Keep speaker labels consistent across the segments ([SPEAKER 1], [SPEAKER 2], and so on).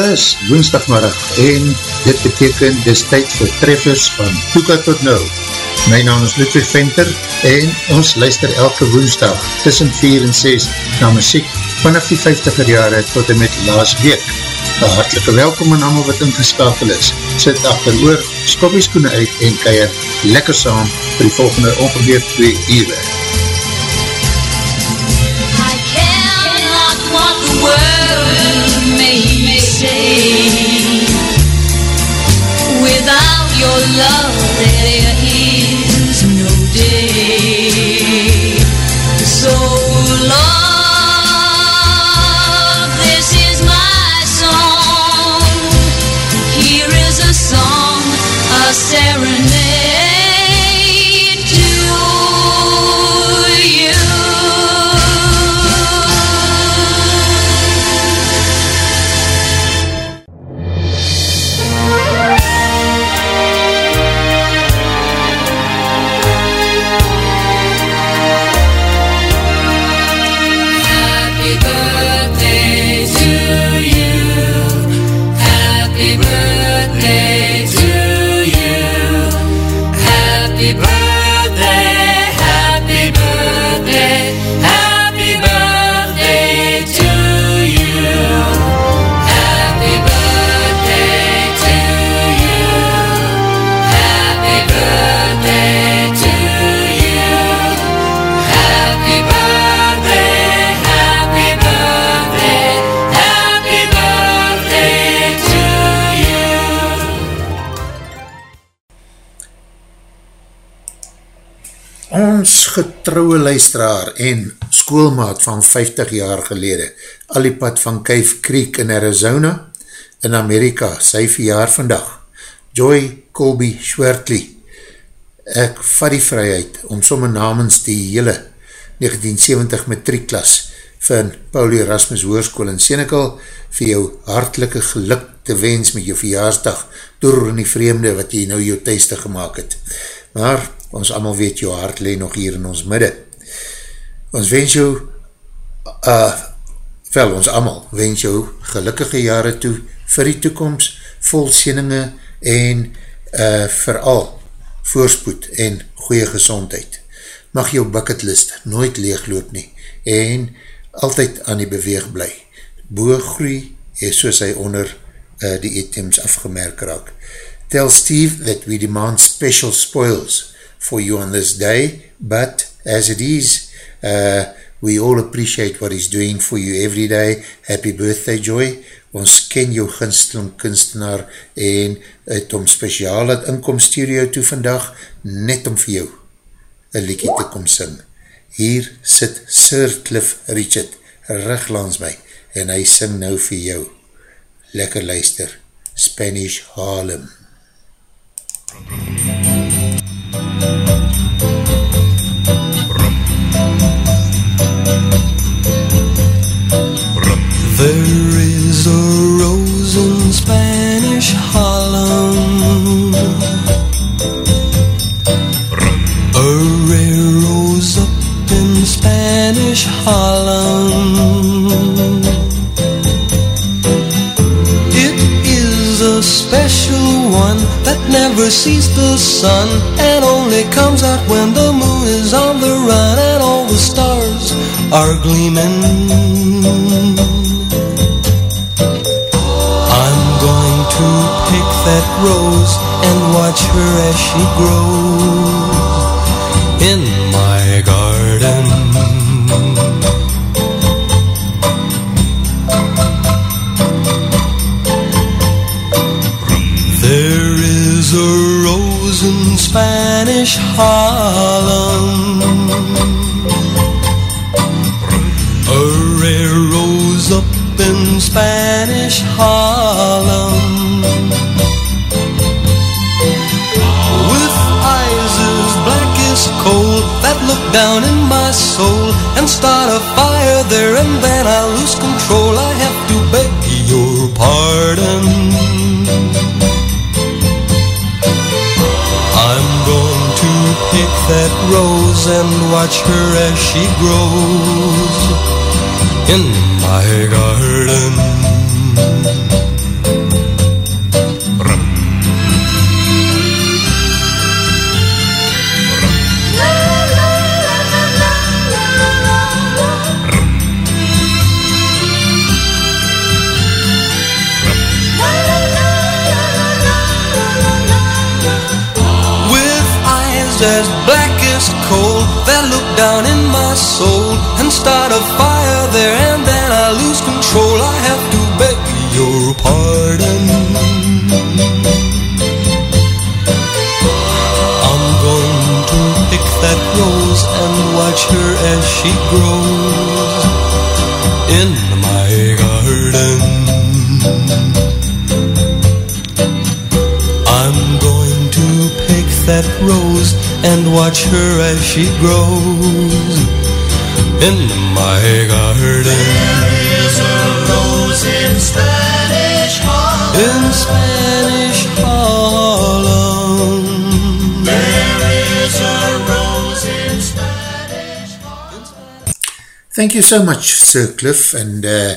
[SPEAKER 1] Dis woensdagmiddag en dit beteken dis tyd vir treffers van Toeka tot Nou. My naam is Ludwig Venter en ons luister elke woensdag tussen 4 en 6 na muziek vanaf die 50er jare tot en met laas week. Een hartelike welkom aan allemaal wat ingeskakel is. Sit achter oor, skopieskoene uit en keier lekker saam vir die volgende ongeveer 2 uur. Your love there is no day. So love, this is my song. Here is a song, a serenade getrouwe luisteraar en skoolmaat van 50 jaar gelede, al die pad van Cave Creek in Arizona, in Amerika, sy verjaar vandag, Joy Colby Schwertley, ek vat die vryheid om somme namens die hele 1970 matrieklas van Paul Erasmus Hoorskool in Senekal vir jou hartelike geluk te wens met jou verjaarsdag. Door in die vreemde wat jy nou jou thuiste gemaakt het. Maar ons allemaal weet, jou hart leen nog hier in ons midde. Ons wens jou, uh, wel ons allemaal, wens jou gelukkige jare toe vir die toekomst, vol sieninge en uh, vooral voorspoed en goeie gezondheid. Mag jou bucketlist nooit leegloop nie en altyd aan die beweeg bly. Boegroei is soos hy onder uh, die items afgemerk raak. Tell Steve that we demand special spoils for you on this day, but as it is, uh, we all appreciate what he's doing for you every day. Happy birthday, Joy. Ons ken jou ginsteling kunstenaar en het om speciaal het inkom studio toe vandag, net om vir jou een liekie te kom sing. Hier sit Sir Cliff Richard recht langs my en hy sing nou vir jou. Lekker luister, Spanish Harlem. MUZIEK there is a rose in Spanish Harlem. A rare rose up in Spanish Harlem. It is a special one that never sees the sun only comes out when the moon is on the run and all the stars are gleaming. I'm going to pick that rose and watch her as she grows in and watch her as she grows in my garden.
[SPEAKER 2] Rum. Rum. Rum. With eyes as soul And start a fire there And then I lose control. I have to beg your pardon. I'm going to pick that rose And watch her as she grows In my garden. I'm going to pick that rose and watch her as she grows in my garden.
[SPEAKER 3] There is a rose in Spanish Harlem.
[SPEAKER 2] In Spanish Harlem.
[SPEAKER 3] There is a rose in Spanish Harlem.
[SPEAKER 1] Thank you so much, Sir Cliff, en uh,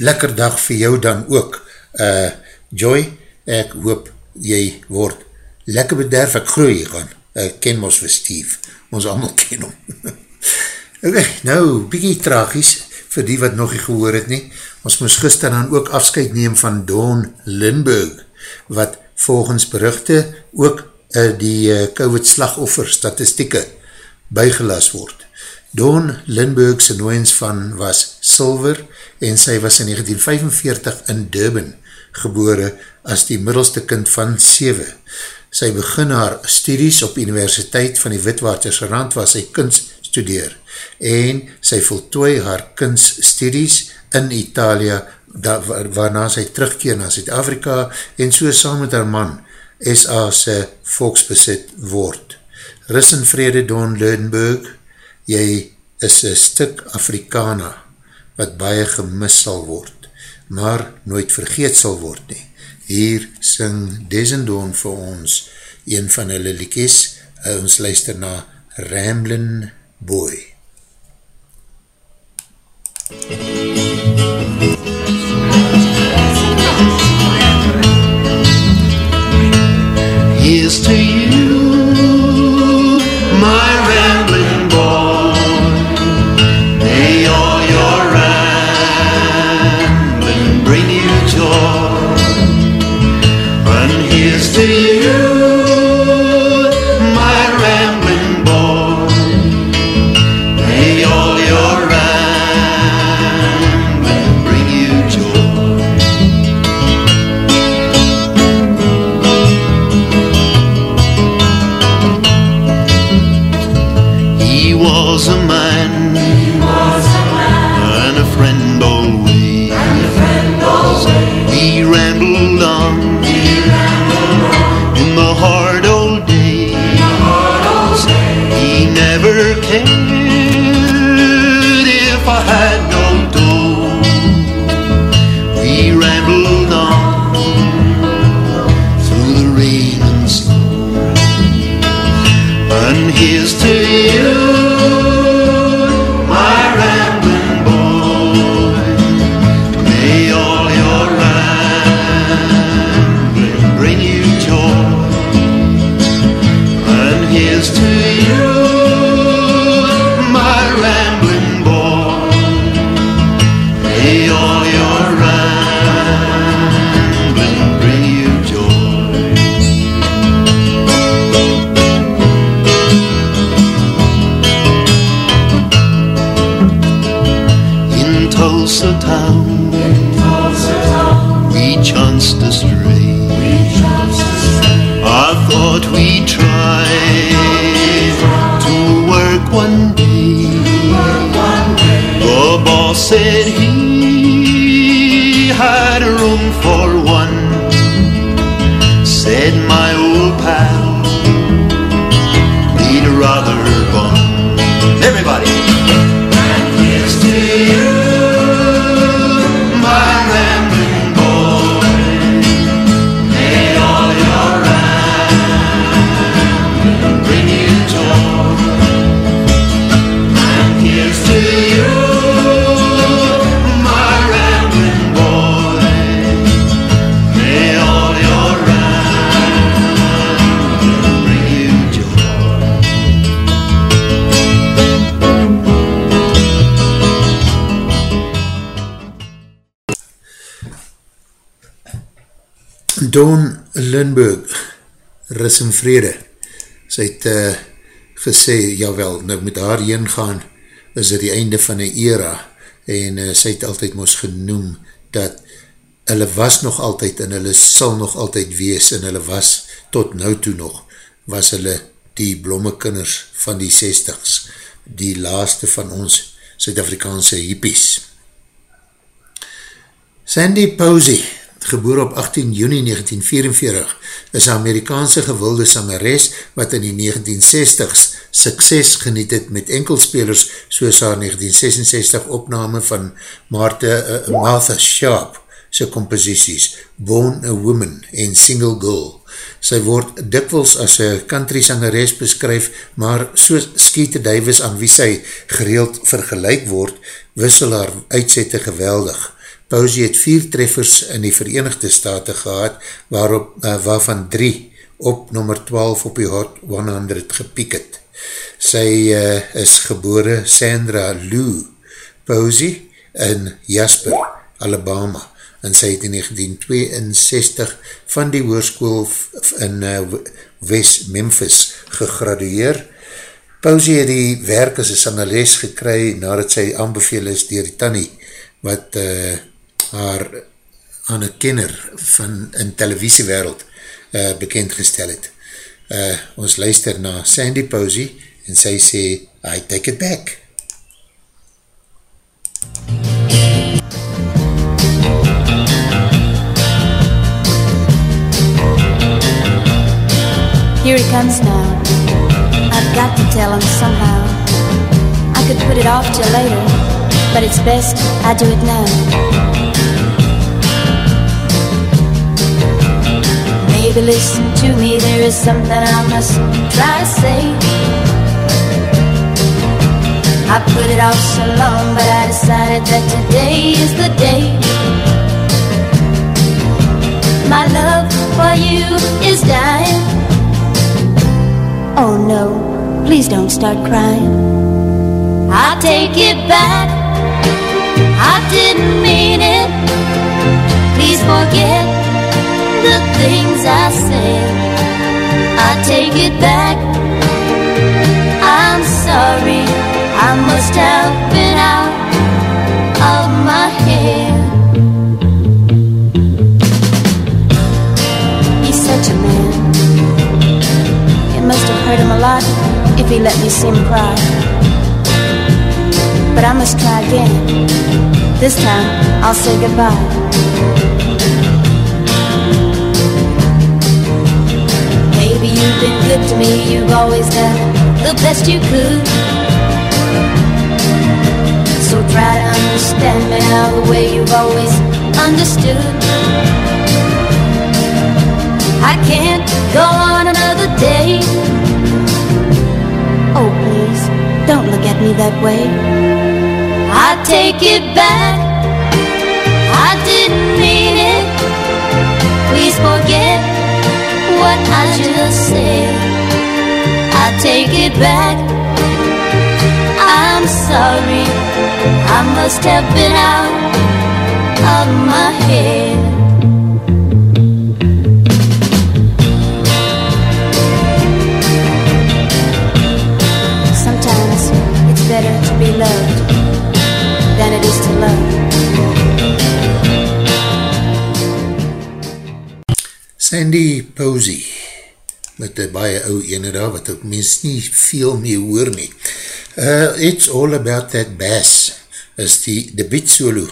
[SPEAKER 1] lekker dag vir jou dan ook. Uh, Joy, ek hoop jy word lekker bederf, ek groei gaan, ek ken ons vir Steve, ons allemaal ken hom. ok, nou, bykie tragies, vir die wat nog nie gehoor het nie, ons moes gister dan ook afscheid neem van Dawn Lindbergh, wat volgens berichte ook uh, die uh, COVID-slagoffer statistieke bygelas word. Dawn Lindbergh sy nooiens van was Silver en sy was in 1945 in Durban gebore as die middelste kind van 7. Sy begin haar studies op Universiteit van die Witwatersrand waar sy kunst studeer en sy voltooi haar kunststudies in Italia da, waarna sy terugkeer na Zuid-Afrika en so saam met haar man SA sy volksbesit word. Rus en vrede Don Leudenburg, jy is een stuk Afrikana wat baie gemis sal word, maar nooit vergeet sal word nie. Hier sing Desendon vir ons een van hulle liekies, ons luister na Ramblin' Boy.
[SPEAKER 3] Here's to you, my
[SPEAKER 1] Don Lindbergh, Ris en Vrede, sy het uh, gesê, jawel, nou met haar heen gaan, is dit die einde van die era, en uh, sy het altyd moes genoem, dat hulle was nog altyd, en hulle sal nog altyd wees, en hulle was tot nou toe nog, was hulle die blommekinders van die 60s, die laaste van ons Suid-Afrikaanse hippies. Sandy Posey, geboor op 18 juni 1944, is een Amerikaanse gewilde sangeres wat in die 1960s sukses geniet het met enkelspelers soos haar 1966 opname van Martha, uh, Martha Sharp sy composities Born a Woman en Single Girl. Sy word dikwels as een country sangeres beskryf, maar soos Skeete Davis aan wie sy gereeld vergelijk word, wissel haar uitsette geweldig. Pauzie het vier treffers in die Verenigde Staten gehad, waarop, uh, waarvan drie op nummer 12 op die Hot 100 gepiek het. Sy uh, is gebore Sandra Lou Pauzie in Jasper, Alabama, en sy het in 1962 van die hoerskoel in uh, West Memphis gegradueer. Pauzie het die werk as een sangeles gekry nadat sy aanbeveel is dier die Tanny, wat uh, haar aan een kenner van in televisiewereld uh, bekend gestel het. Uh, ons luister na Sandy Posey en sy sê, I take it back.
[SPEAKER 4] Here he comes now. I've got to tell him somehow. I could put it off till later, but it's best I do it now. Baby, listen to me, there is something I must try to say. I put it off so long, but I decided that today is the day. My love for you is dying. Oh no, please don't start crying. I'll take it back. I didn't mean it. Please forget the things I said. I take it back. I'm sorry, I must have been out of my head. He's such a man. It must have hurt him a lot if he let me see him cry. But I must try again. This time I'll say goodbye. Maybe you've been good to me, you've always done the best you could. So try to understand me now the way you've always understood. I can't go on another day. Oh, please, don't look at me that way. I take it back. I didn't mean it. Please forget what I just said. I take it back. I'm sorry. I must have been out of my head.
[SPEAKER 1] Sandy Posey met die baie ou ene daar, wat ook mens nie veel mee hoor nie. Uh, It's All About That Bass is die debiet solo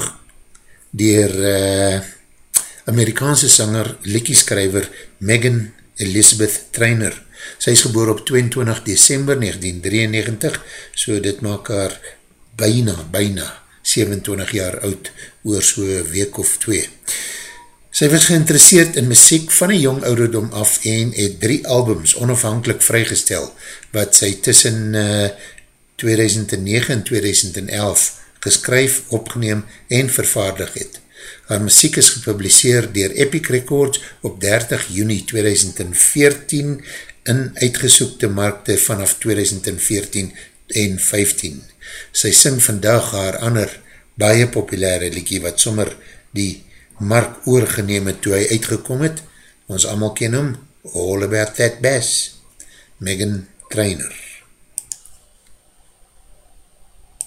[SPEAKER 1] dier uh, Amerikaanse sanger, liekieskrijver Megan Elizabeth Trainer. Sy is geboor op 22 december 1993, so dit maak haar byna, byna 27 jaar oud, oor so week of twee. Sy was geïnteresseerd in muziek van een jong ouderdom af en het drie albums onafhankelijk vrygestel wat sy tussen uh, 2009 en 2011 geskryf, opgeneem en vervaardig het. Haar muziek is gepubliseer dier Epic Records op 30 juni 2014 in uitgesoekte markte vanaf 2014 en 15. Sy sing vandag haar ander baie populaire liekie wat sommer die Mark oorgeneem het toe hy uitgekom het. Ons allemaal ken hom, All About That Bass. Megan Trainer.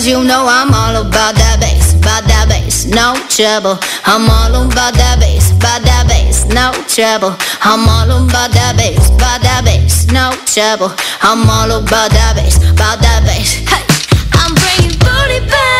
[SPEAKER 5] Because you know I'm all about that bass, about that bass, no trouble. I'm all about that bass, about that bass, no trouble. I'm all about that bass, about that bass, no trouble. I'm all about that bass, about that bass. Hey, I'm bringing booty back.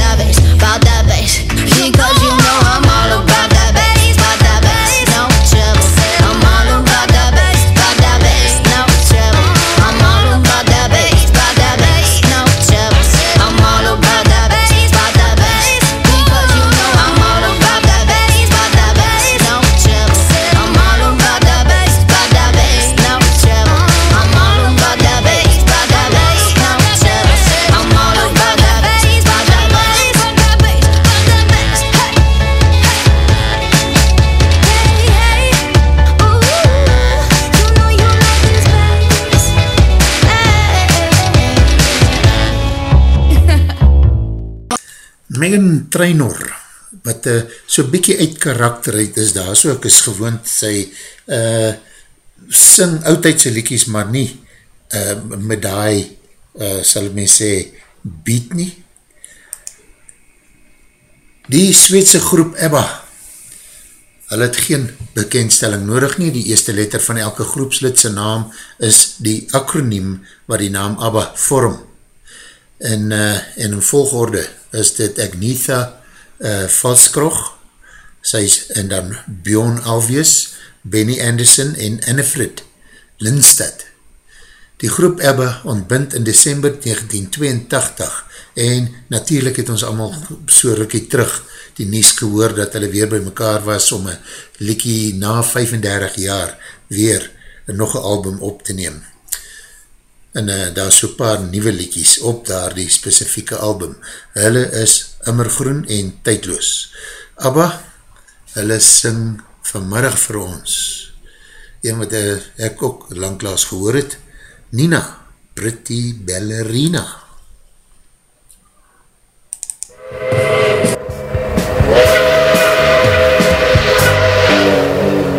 [SPEAKER 1] Megan Trainor, wat uh, so bykie uit karakter uit is daar, so ek is gewoond sy uh, sing oudheidse liekies, maar nie uh, met die, uh, sal my sê, beat nie. Die Sweedse groep EBBA, hulle het geen bekendstelling nodig nie, die eerste letter van elke groepslidse naam is die akroniem wat die naam ABBA vorm. En, uh, en in volgorde is dit Agnetha uh, Valskrog, sy is, en dan Bjorn Alvius, Benny Anderson en Annefrid Lindstad. Die groep Ebbe ontbind in december 1982 en natuurlijk het ons allemaal so rukkie terug die nies gehoor dat hulle weer by mekaar was om een liekie na 35 jaar weer nog een album op te neem. En uh, daar is so paar nieuwe liekies op daar die specifieke album. Hulle is immergroen en tydloos. Abba, hulle sing vanmiddag vir ons. Een wat uh, ek ook langklaas gehoor het, Nina, Pretty Ballerina.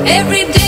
[SPEAKER 6] Every day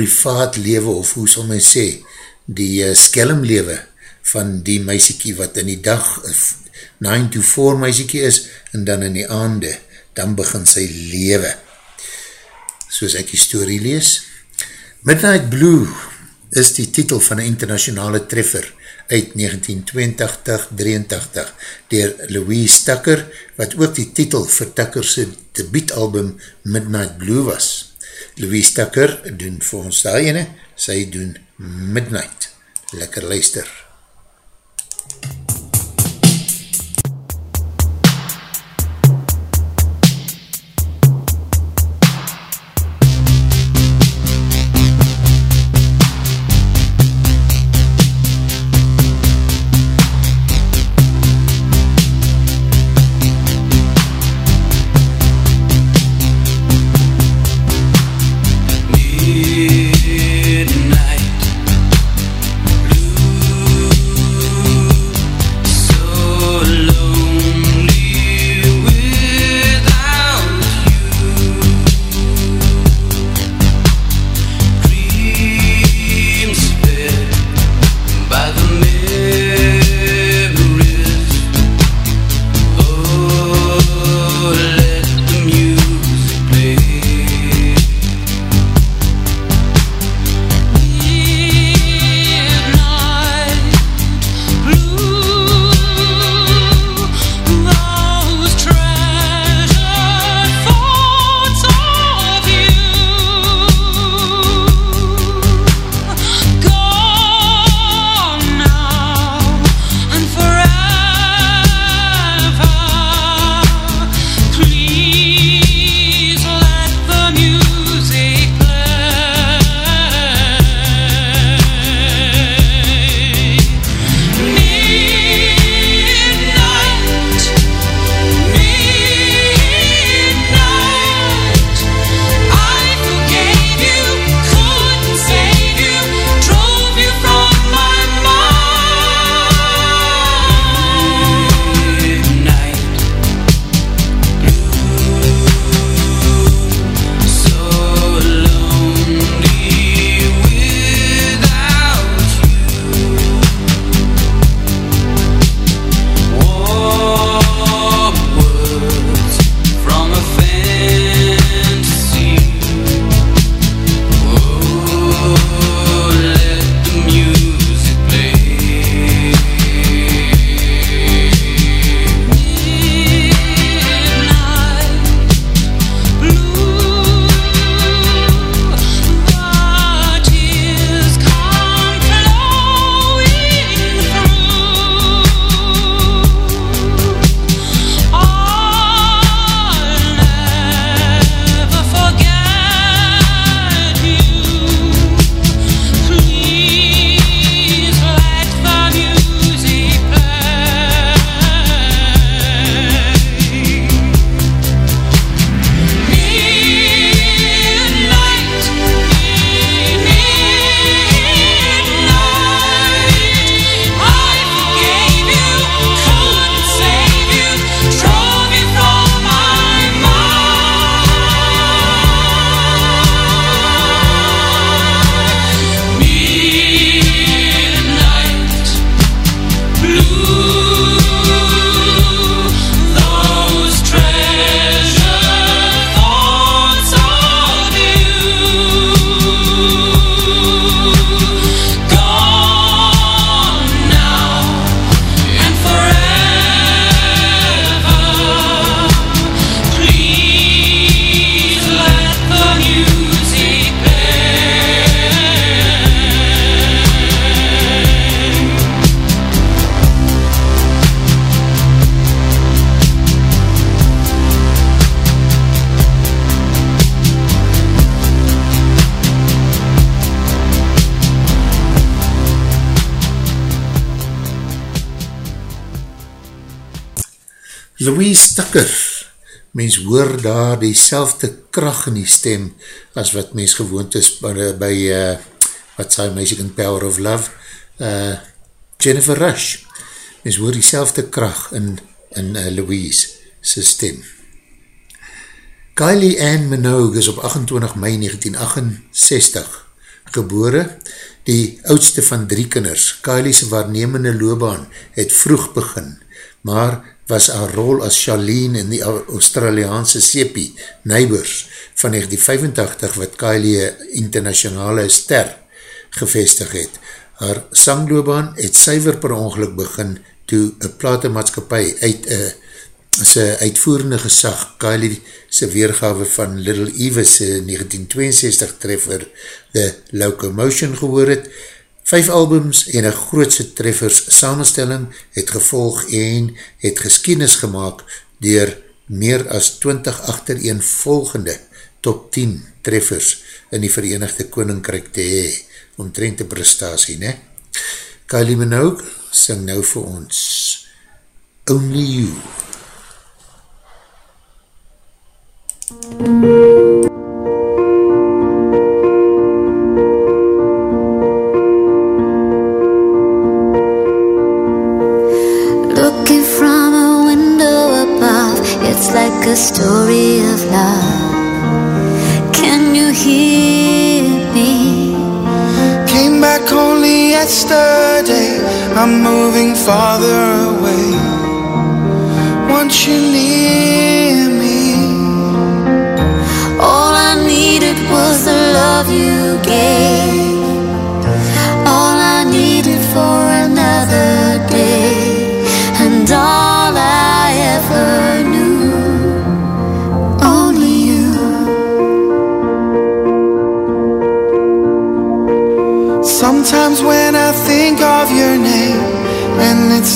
[SPEAKER 1] privaat lewe, of hoe sal my sê, die uh, skelm lewe van die meisiekie wat in die dag 9 to 4 meisiekie is, en dan in die aande, dan begin sy lewe. Soos ek die story lees. Midnight Blue is die titel van een internationale treffer uit 1982-83 dier Louise Tucker, wat ook die titel vir Tuckerse debietalbum Midnight Blue was. Louise Tucker doen vir ons daar ene, sy doen Midnight. Lekker luister. Daar die selfde kracht in die stem as wat mens gewoond is by, by uh, wat sy Magic and Power of Love, uh, Jennifer Rush. Mens hoor die selfde kracht in, in uh, Louise sy stem. Kylie Ann Minogue is op 28 mei 1968 gebore, die oudste van drie kinders. Kylie's waarnemende loopbaan het vroeg begin, maar was haar rol as Charlene in die Australiaanse sepie Neighbors van 1985 wat Kylie internationale ster gevestig het. Haar sangloobaan het syver per ongeluk begin toe een platemaatskapie uit een sy uitvoerende gesag Kylie sy weergawe van Little Eva's 1962 treffer The Locomotion gehoor het. Vijf albums en een grootse treffers samenstelling het gevolg en het geskienis gemaakt door meer as 20 achtereen volgende top 10 treffers in die Verenigde Koninkryk te hee, omtrent die prestatie, ne? Kylie Minogue sing nou vir ons Only You.
[SPEAKER 7] Looking a story of love. Can you hear me?
[SPEAKER 8] Came back only yesterday. I'm moving farther away. Want you near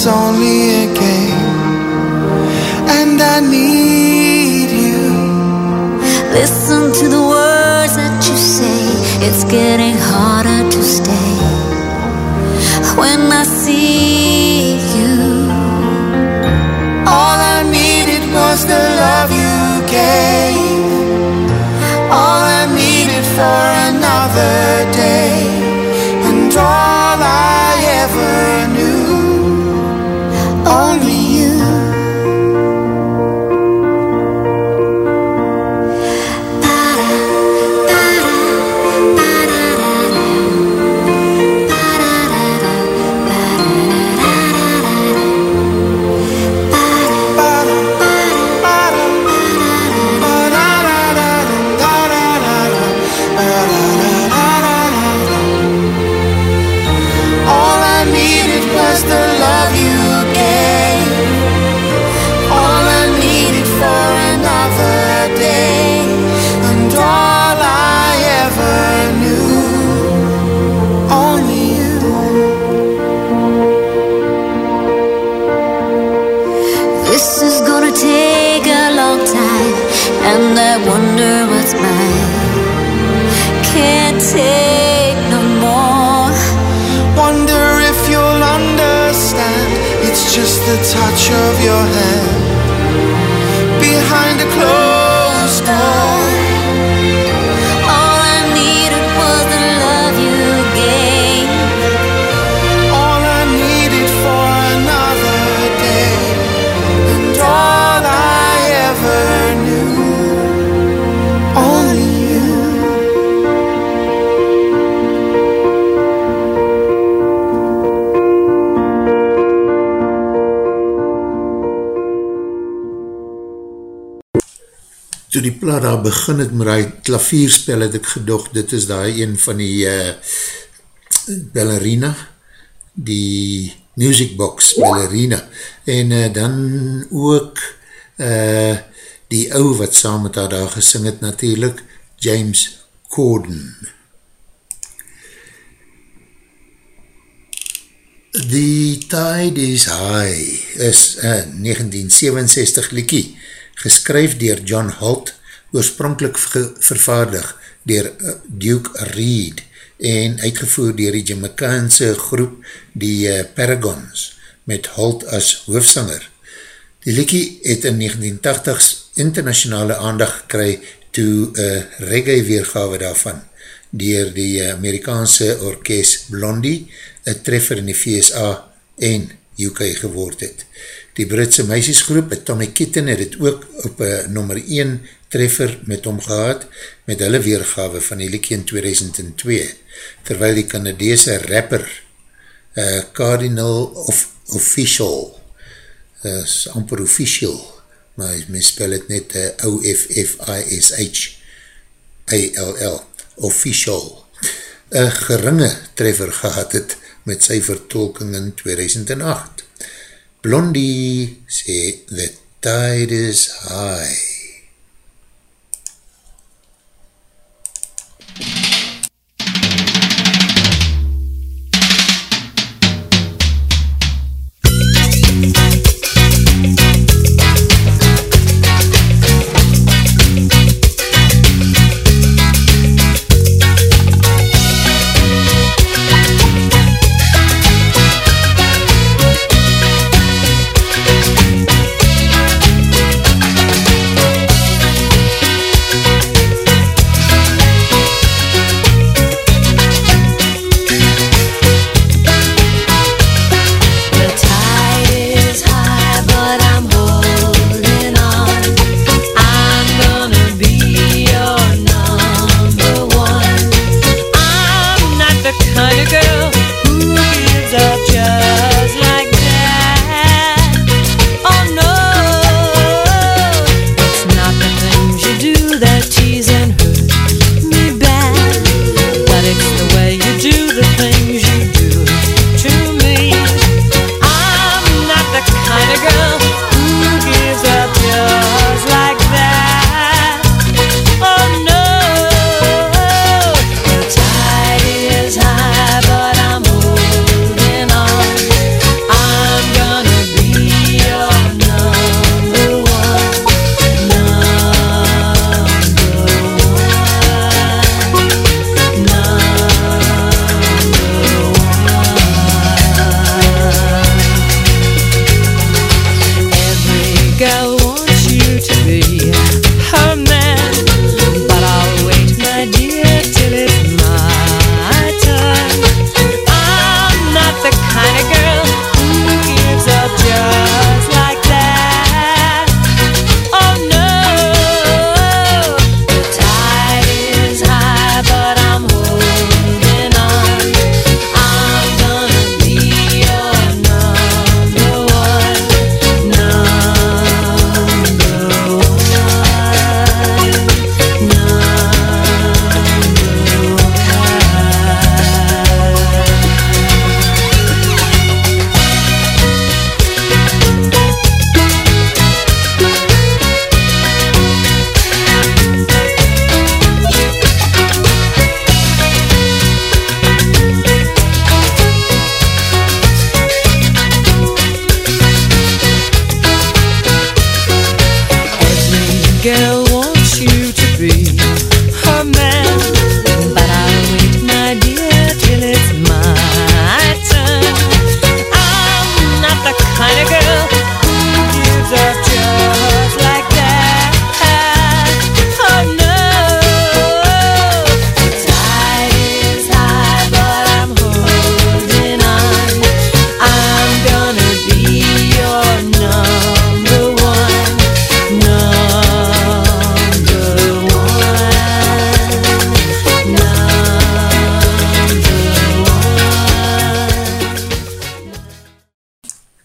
[SPEAKER 7] only
[SPEAKER 1] plaat daar begin het met die klavierspel het ek gedocht, dit is daar een van die uh, ballerina, die music box ballerina, en uh, dan ook uh, die ou wat saam met haar daar gesing het natuurlijk, James Corden. The Tide is High is een 1967 liekie, geskryf dier John Holt, oorspronkelijk vervaardig dier uh, Duke Reed en uitgevoer dier die Jamaicaanse groep die uh, Paragons met Holt as hoofsanger. Die liekie het in 1980s internationale aandag gekry toe een reggae weergawe daarvan dier die Amerikaanse orkest Blondie, een treffer in die VSA en UK geword het. Die Britse meisjesgroep, Tommy Kitten, het het ook op nummer 1
[SPEAKER 9] treffer met hom gehad met hulle weergawe van die liekie in 2002, terwyl die Canadese rapper uh, Cardinal of Official uh, is amper official maar my spel het net uh, O-F-F-I-S-H A-L-L Official een geringe treffer gehad het met sy vertolking in 2008 Blondie sê The tide is high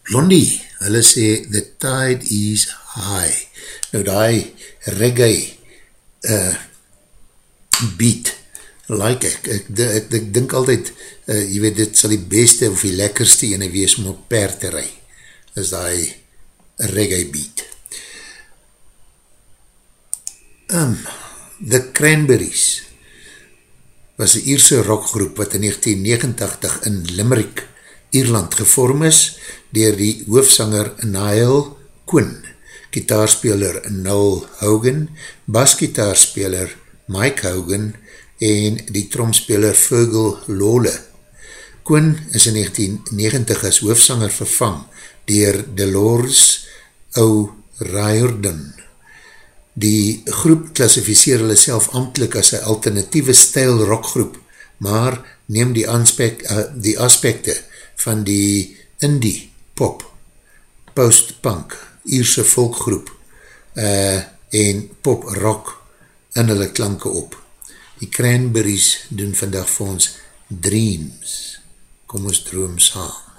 [SPEAKER 9] Blondie, hulle sê the tide is high. Nou die reggae uh, beat, like ek, ek, ek, ek, ek dink altyd, uh, jy weet, dit sal die beste of die lekkerste ene wees om op per te rij, is die reggae beat. Um, the Cranberries was een Ierse rockgroep wat in 1989 in Limerick, Ierland gevorm is dier die hoofsanger Niall Quinn, gitaarspeler Noel Hogan, basgitaarspeler Mike Hogan en die tromspeler Fergal Lole. Quinn is in 1990 as hoofsanger vervang dier Dolores O'Riordan. Die groep klassificeer hulle self amtelijk as een alternatieve stijl rockgroep, maar neem die, aspek, uh, die aspekte van die indie, pop, post-punk, Ierse volkgroep, uh, en pop rock in hulle klanke op. Die Cranberries doen vandag vir ons Dreams. Kom ons droom saam.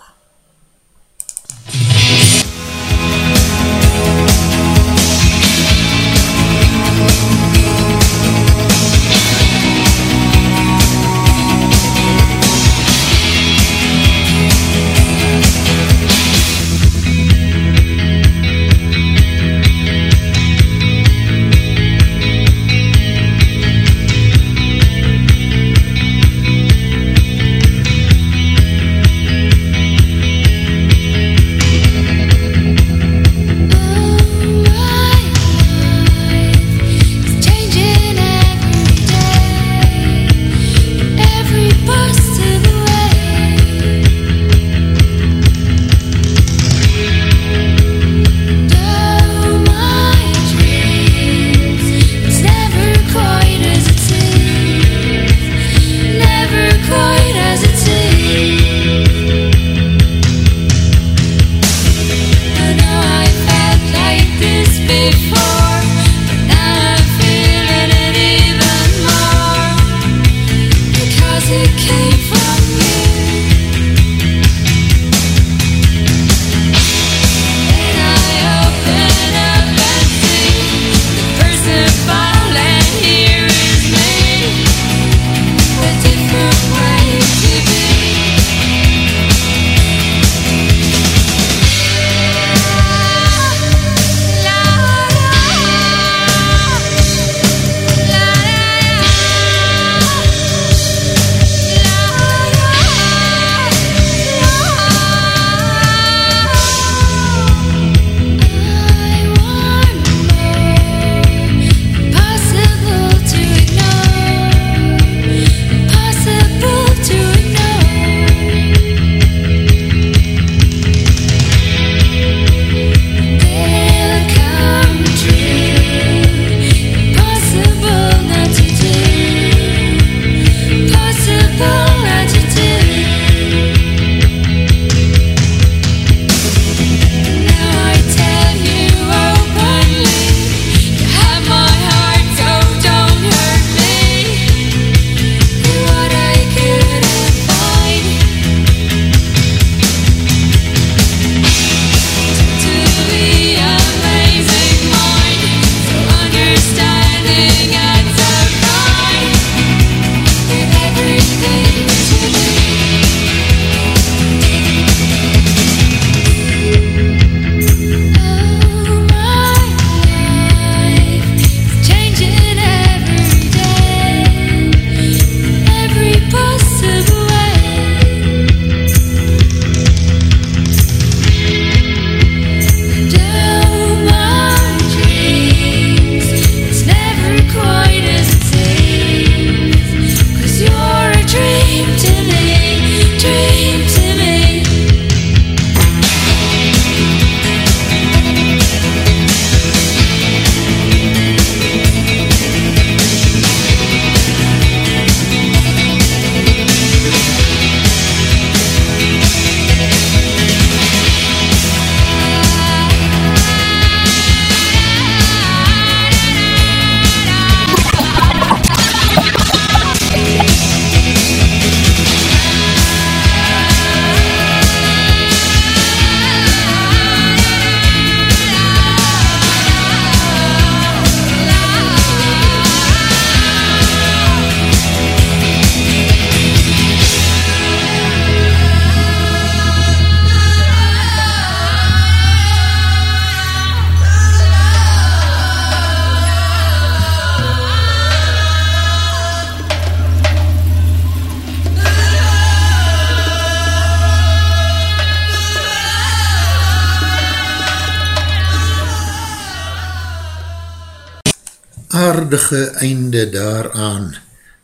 [SPEAKER 9] Aardige einde daaraan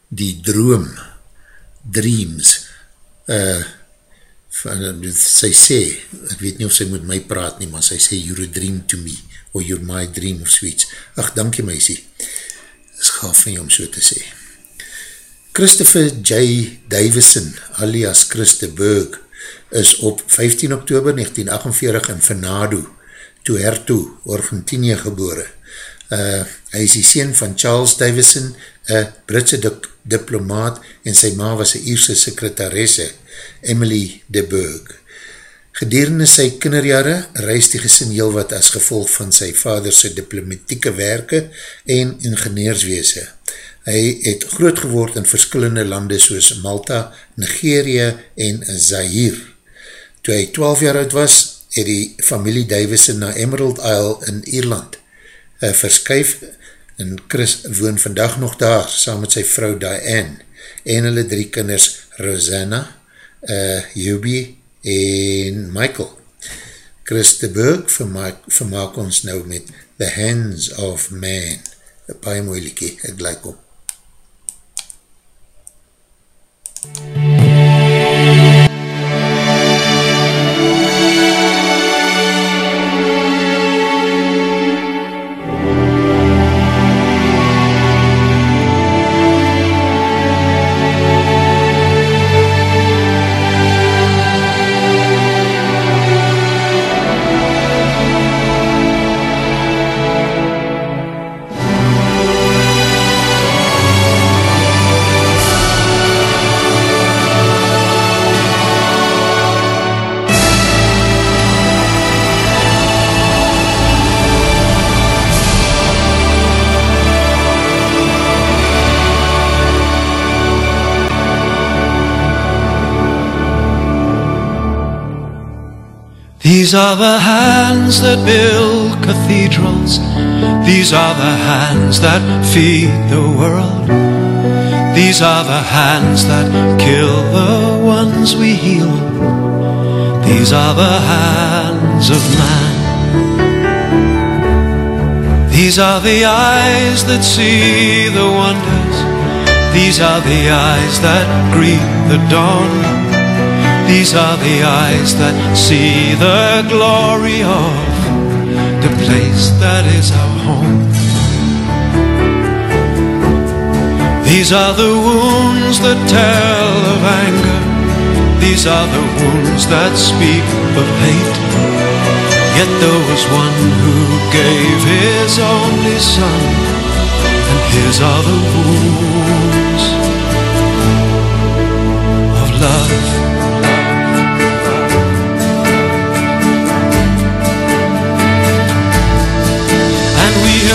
[SPEAKER 9] die droom dreams uh, sy sê ek weet nie of sy met my praat nie maar sy sê you're a dream to me or you're my dream of sweets ach dankie meisie is gaaf van jou om so te sê Christopher J. Davison alias Christe Berg is op 15 oktober 1948 in Venado
[SPEAKER 1] Tuerto, Argentinië gebore. Uh, hy is die sien van Charles Davison, een Britse dik diplomaat en sy ma was een Ierse sekretaresse, Emily de Burg. Gedurende sy kinderjare reis die gesin heel wat as gevolg van sy vaderse diplomatieke werke en ingenieursweese. Hy het groot geword in verskillende lande soos Malta, Nigeria en Zahir. Toe hy 12 jaar oud was, het die familie Davison na Emerald Isle in Ierland uh, verskuif en Chris woon vandag nog daar saam met sy vrou Diane en hulle drie kinders Rosanna, uh, Yubi en Michael. Chris de Burg vermaak, vermaak ons nou met The Hands of Man. Een paie moeiliekie, ek like op.
[SPEAKER 2] These are the hands that build cathedrals. These are the hands that feed the world. These are the hands that kill the ones we heal. These are the hands of man. These are the eyes that see the wonders. These are the eyes that greet the dawn. These are the eyes that see the glory of the place that is our home. These are the wounds that tell of anger. These are the wounds that speak of hate. Yet there was one who gave his only son, and his are the wounds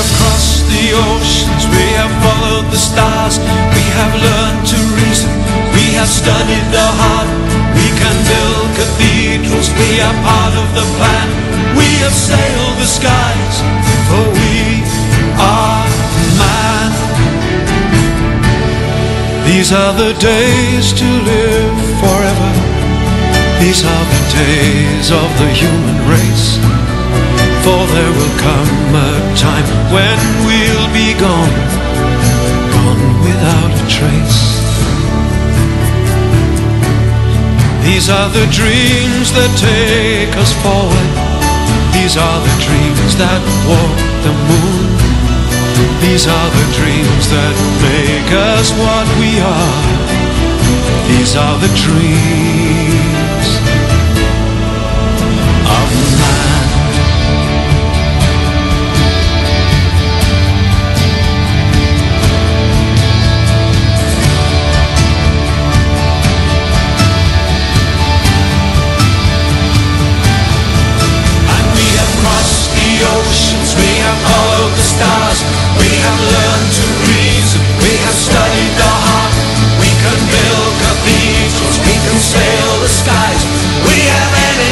[SPEAKER 2] have crossed the oceans, we have followed the stars, we have learned to reason, we have studied the heart, we can build cathedrals, we are part of the plan, we have sailed the skies, for we are man. These are the days to live forever, these are the days of the human race. For there will come a time when we'll be gone, gone without a trace. These are the dreams that take us forward. These are the dreams that walk the moon. These are the dreams that make us what we are. These are the dreams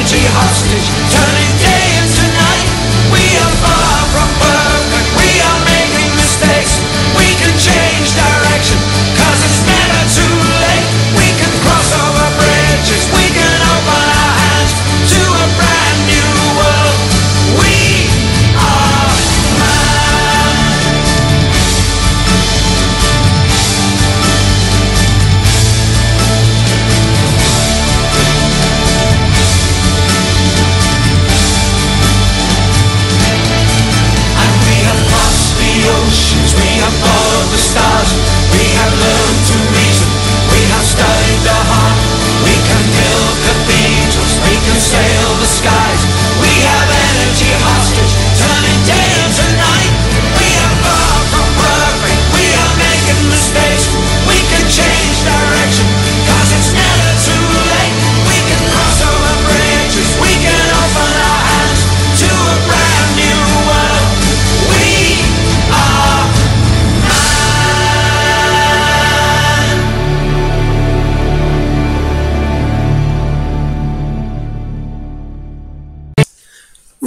[SPEAKER 2] sie hasst dich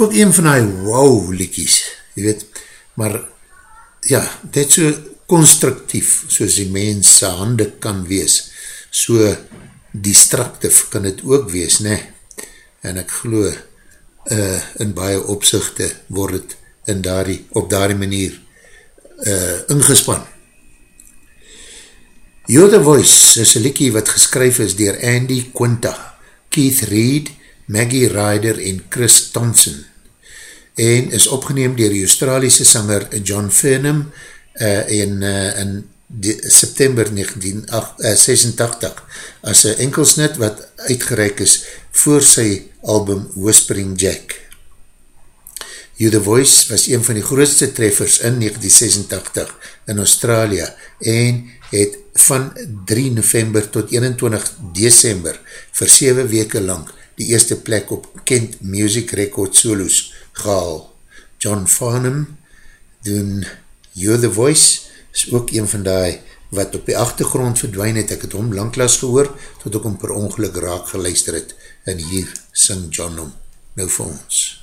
[SPEAKER 1] ook een van die wow liekies, jy weet, maar ja, dit so constructief, soos die mens sy hande kan wees, so destructief kan het ook wees, ne, en ek glo, uh, in baie opzichte word het in daardie, op daardie manier uh, ingespan. The Voice is een liekie wat geskryf is dier Andy Quinta, Keith Reed, Maggie Ryder en Chris Thompson en is opgeneem dier die Australiese sanger John Furnham uh, en uh, in die, September 1986 uh, as een enkelsnit wat uitgereik is voor sy album Whispering Jack. You the Voice was een van die grootste treffers in 1986 in Australië en het van 3 november tot 21 december vir 7 weke lang die eerste plek op Kent Music Record solos gehaal. John Farnham doen You're the Voice is ook een van die wat op die achtergrond verdwijn het. Ek het hom langklas gehoor tot ek hom per ongeluk raak geluister het en hier sing John hom nou vir ons.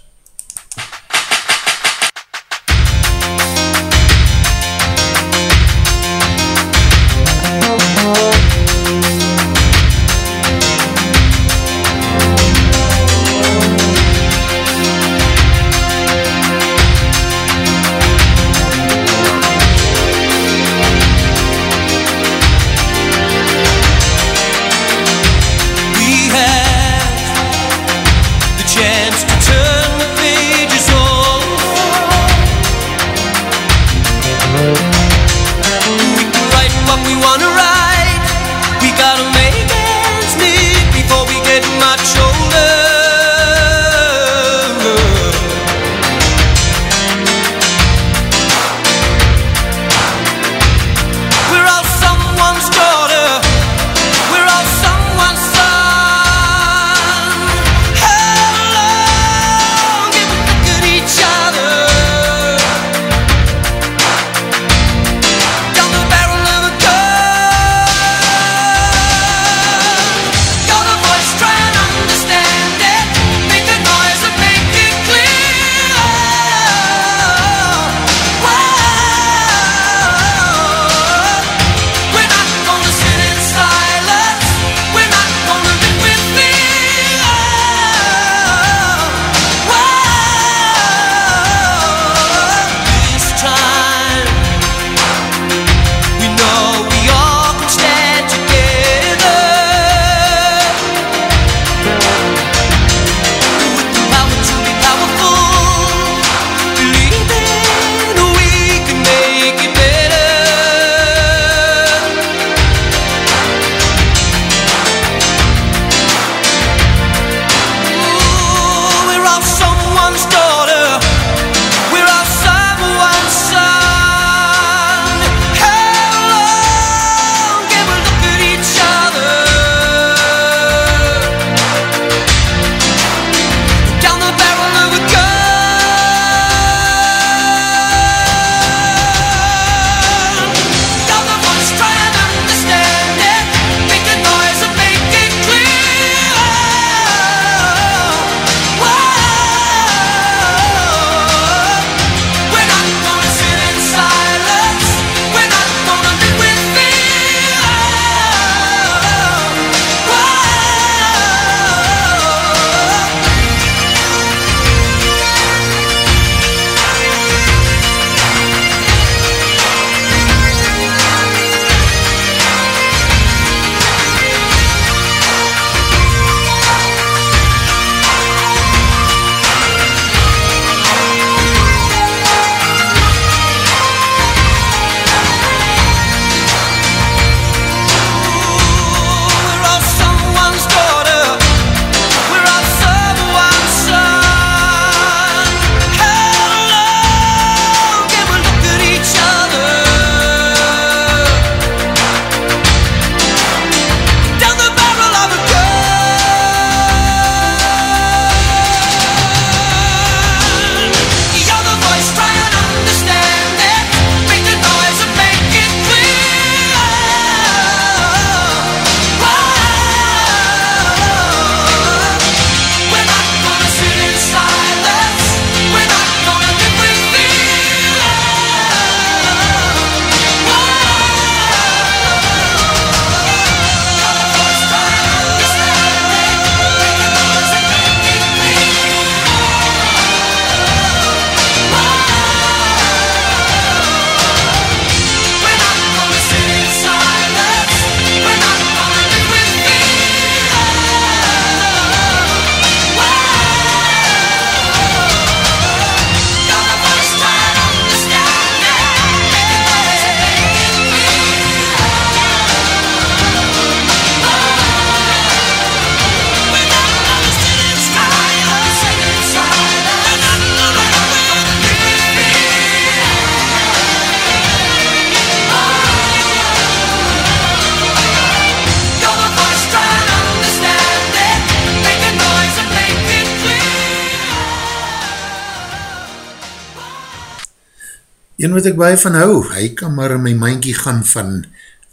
[SPEAKER 1] Een wat ek baie van hou, hy kan maar in my mindkie gaan van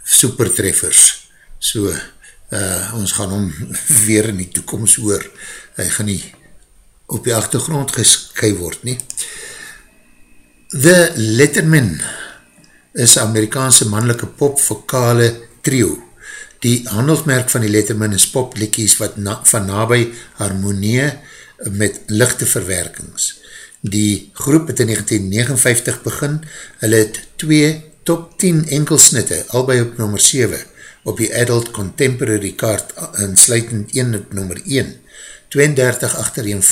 [SPEAKER 1] supertreffers. So, uh, ons gaan hom weer in die toekomst hoor. Hy gaan nie op die achtergrond gesky word nie. The Letterman is Amerikaanse mannelike pop-vokale trio. Die handelsmerk van die Letterman is poplikies wat na, van nabij harmonie met lichte verwerkings. Die groep het in 1959 begin, hulle het twee top 10 enkelsnitte, albei op nummer 7, op die Adult Contemporary kaart, insluitend 1 op nummer 1, 32 achterin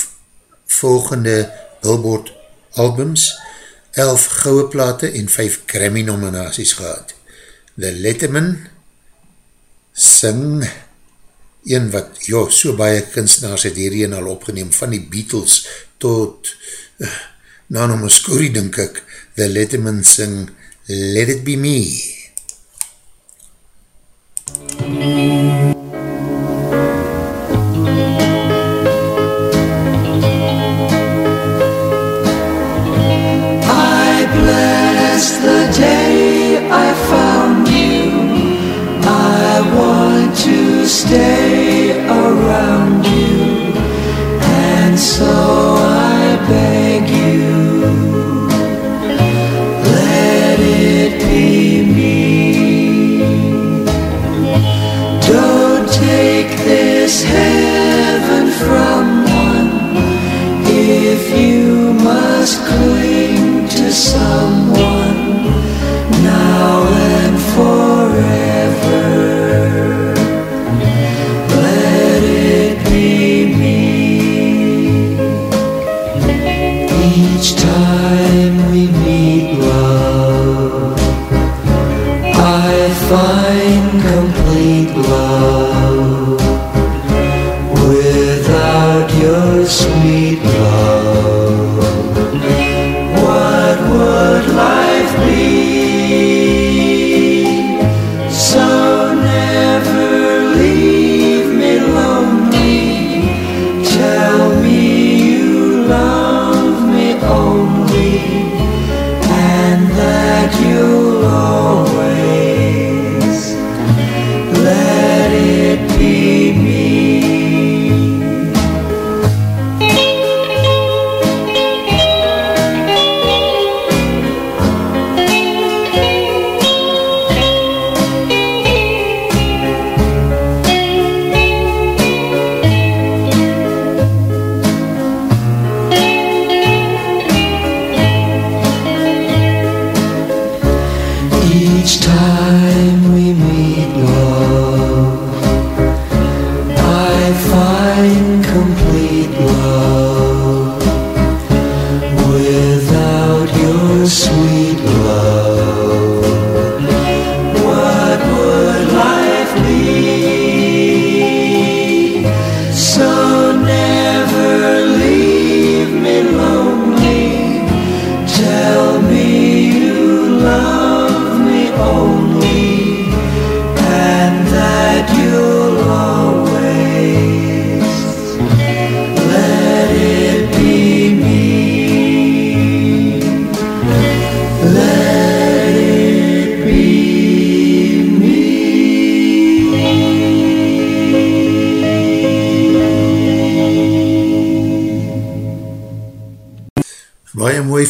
[SPEAKER 1] volgende Billboard albums, 11 gouwe plate en 5 Grammy nominaties gehad. The Letterman sing een wat, jo, so baie kunstenaars het hierheen al opgeneem, van die Beatles tot uh, na Muscuri, denk ek, The Letterman sing Let It Be Me.
[SPEAKER 7] I bless the day I found you. I want to stay around you. And so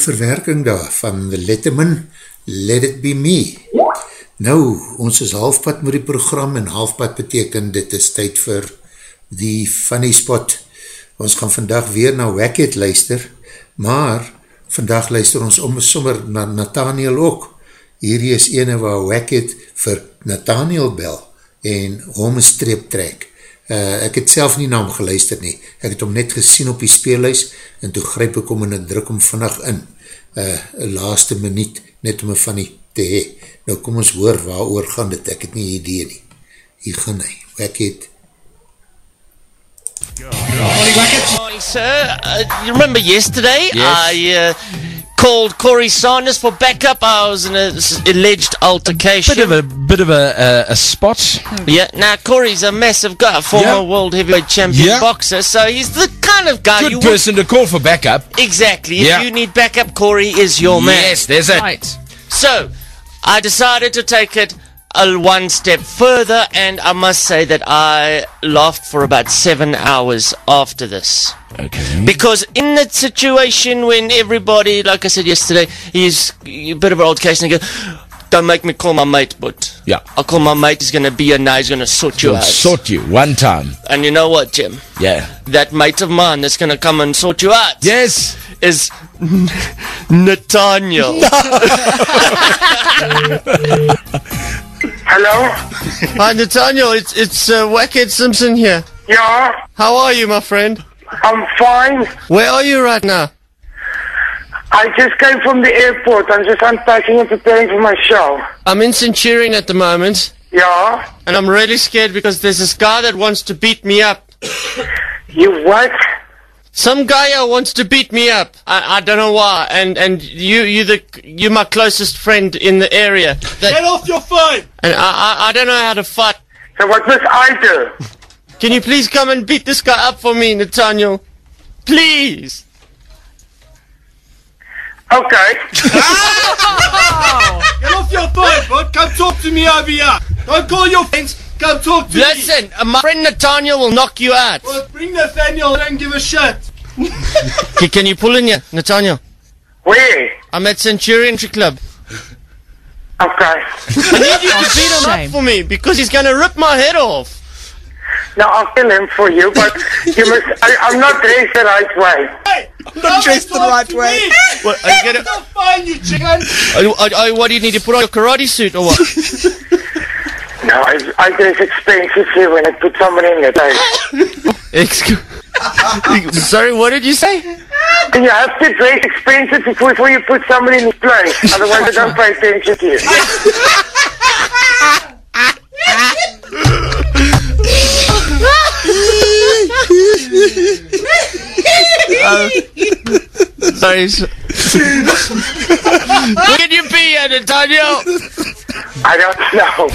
[SPEAKER 1] verwerking daar van The Letterman, Let It Be Me. Nou, ons is halfpad met die program en halfpad beteken dit is tyd vir die funny spot. Ons gaan vandag weer na Wackhead luister, maar vandag luister ons om sommer na Nathaniel ook. Hierdie is ene waar Wackhead vir Nathaniel bel en hom een streep trek. Uh, ek het self nie na hom geluister nie. Ek het hom net gesien op die speelhuis en toe gryp ek hom en ek druk hom vannacht in. Uh, laaste minuut net om van die te hee. Nou kom ons hoor waar oor gaan dit. Ek het nie idee nie. Hier gaan hy. Ek het...
[SPEAKER 10] Morning, sir. Uh, you remember yesterday?
[SPEAKER 11] Yes.
[SPEAKER 10] I uh, called Corey Sanders for backup. I was in an alleged altercation.
[SPEAKER 11] Bit of a bit of a, a, a spot.
[SPEAKER 10] Yeah, now Corey's a massive guy, former
[SPEAKER 11] Yeah.
[SPEAKER 10] world heavyweight champion
[SPEAKER 11] Yeah.
[SPEAKER 10] boxer, so he's the kind of guy you
[SPEAKER 11] Good
[SPEAKER 10] would-
[SPEAKER 11] person to call for backup.
[SPEAKER 10] Exactly. If
[SPEAKER 11] Yeah.
[SPEAKER 10] you need backup, Corey is your man.
[SPEAKER 11] Yes, there's it.
[SPEAKER 12] Right.
[SPEAKER 10] So, I decided to take it a one step further, and I must say that I laughed for about seven hours after this.
[SPEAKER 11] Okay.
[SPEAKER 10] Because in that situation when everybody, like I said yesterday, is a bit of an old case and go, don't make me call my mate, but
[SPEAKER 11] Yeah.
[SPEAKER 10] I'll call my mate, he's going to be a now, he's going to sort you
[SPEAKER 11] We'll
[SPEAKER 10] out.
[SPEAKER 11] sort you one time.
[SPEAKER 10] and you know what, Jim?
[SPEAKER 11] Yeah.
[SPEAKER 10] That mate of mine that's going to come and sort you out
[SPEAKER 11] Yes.
[SPEAKER 10] is Nathaniel.
[SPEAKER 13] Hello?
[SPEAKER 10] Hi, Nathaniel. It's it's uh, Wackhead Simpson here.
[SPEAKER 13] Yeah,
[SPEAKER 10] How are you, my friend?
[SPEAKER 13] I'm fine.
[SPEAKER 10] Where are you right now?
[SPEAKER 13] I just came from the airport. I'm just unpacking and preparing for my show.
[SPEAKER 10] I'm in Centurion at the moment,
[SPEAKER 13] Yeah?
[SPEAKER 10] and I'm really scared because there's this guy that wants to beat me up.
[SPEAKER 13] You what?
[SPEAKER 10] Some guy wants to beat me up. I, I don't know why. And and you you the you my closest friend in the area. That,
[SPEAKER 13] off your phone!
[SPEAKER 10] and I, I I don't know how to fight.
[SPEAKER 13] So what must I do?
[SPEAKER 10] Can you please come and beat this guy up for me, Nathaniel? Please.
[SPEAKER 13] Okay.
[SPEAKER 14] Get off your phone, bud. Come talk to me over here. Don't call your friends. Come talk to me.
[SPEAKER 10] Listen, my friend Nathaniel will knock you out.
[SPEAKER 14] Well, bring Nathaniel. I don't give a shit.
[SPEAKER 10] Can, can you pull in here, Nathaniel?
[SPEAKER 13] Where?
[SPEAKER 10] I'm at Centurion Tree Club.
[SPEAKER 13] Okay.
[SPEAKER 10] I need you to beat him up for me because he's gonna rip my head off.
[SPEAKER 13] Now I'll kill him for you, but you must. I, I'm not dressed the right way.
[SPEAKER 14] Hey,
[SPEAKER 11] Not dressed the right way.
[SPEAKER 10] What, are you gonna,
[SPEAKER 14] Stop fine, you chicken.
[SPEAKER 10] are, are, are, what do you need to put on your karate suit or what?
[SPEAKER 13] No, I, I dress expensively when I put someone in the place.
[SPEAKER 10] Excuse. Sorry, what did you say?
[SPEAKER 13] You have to dress expensive before, before you put someone in his place. Otherwise, I don't pay attention to you.
[SPEAKER 10] Sorry. so- Where can you be at, Antonio?
[SPEAKER 13] I don't know.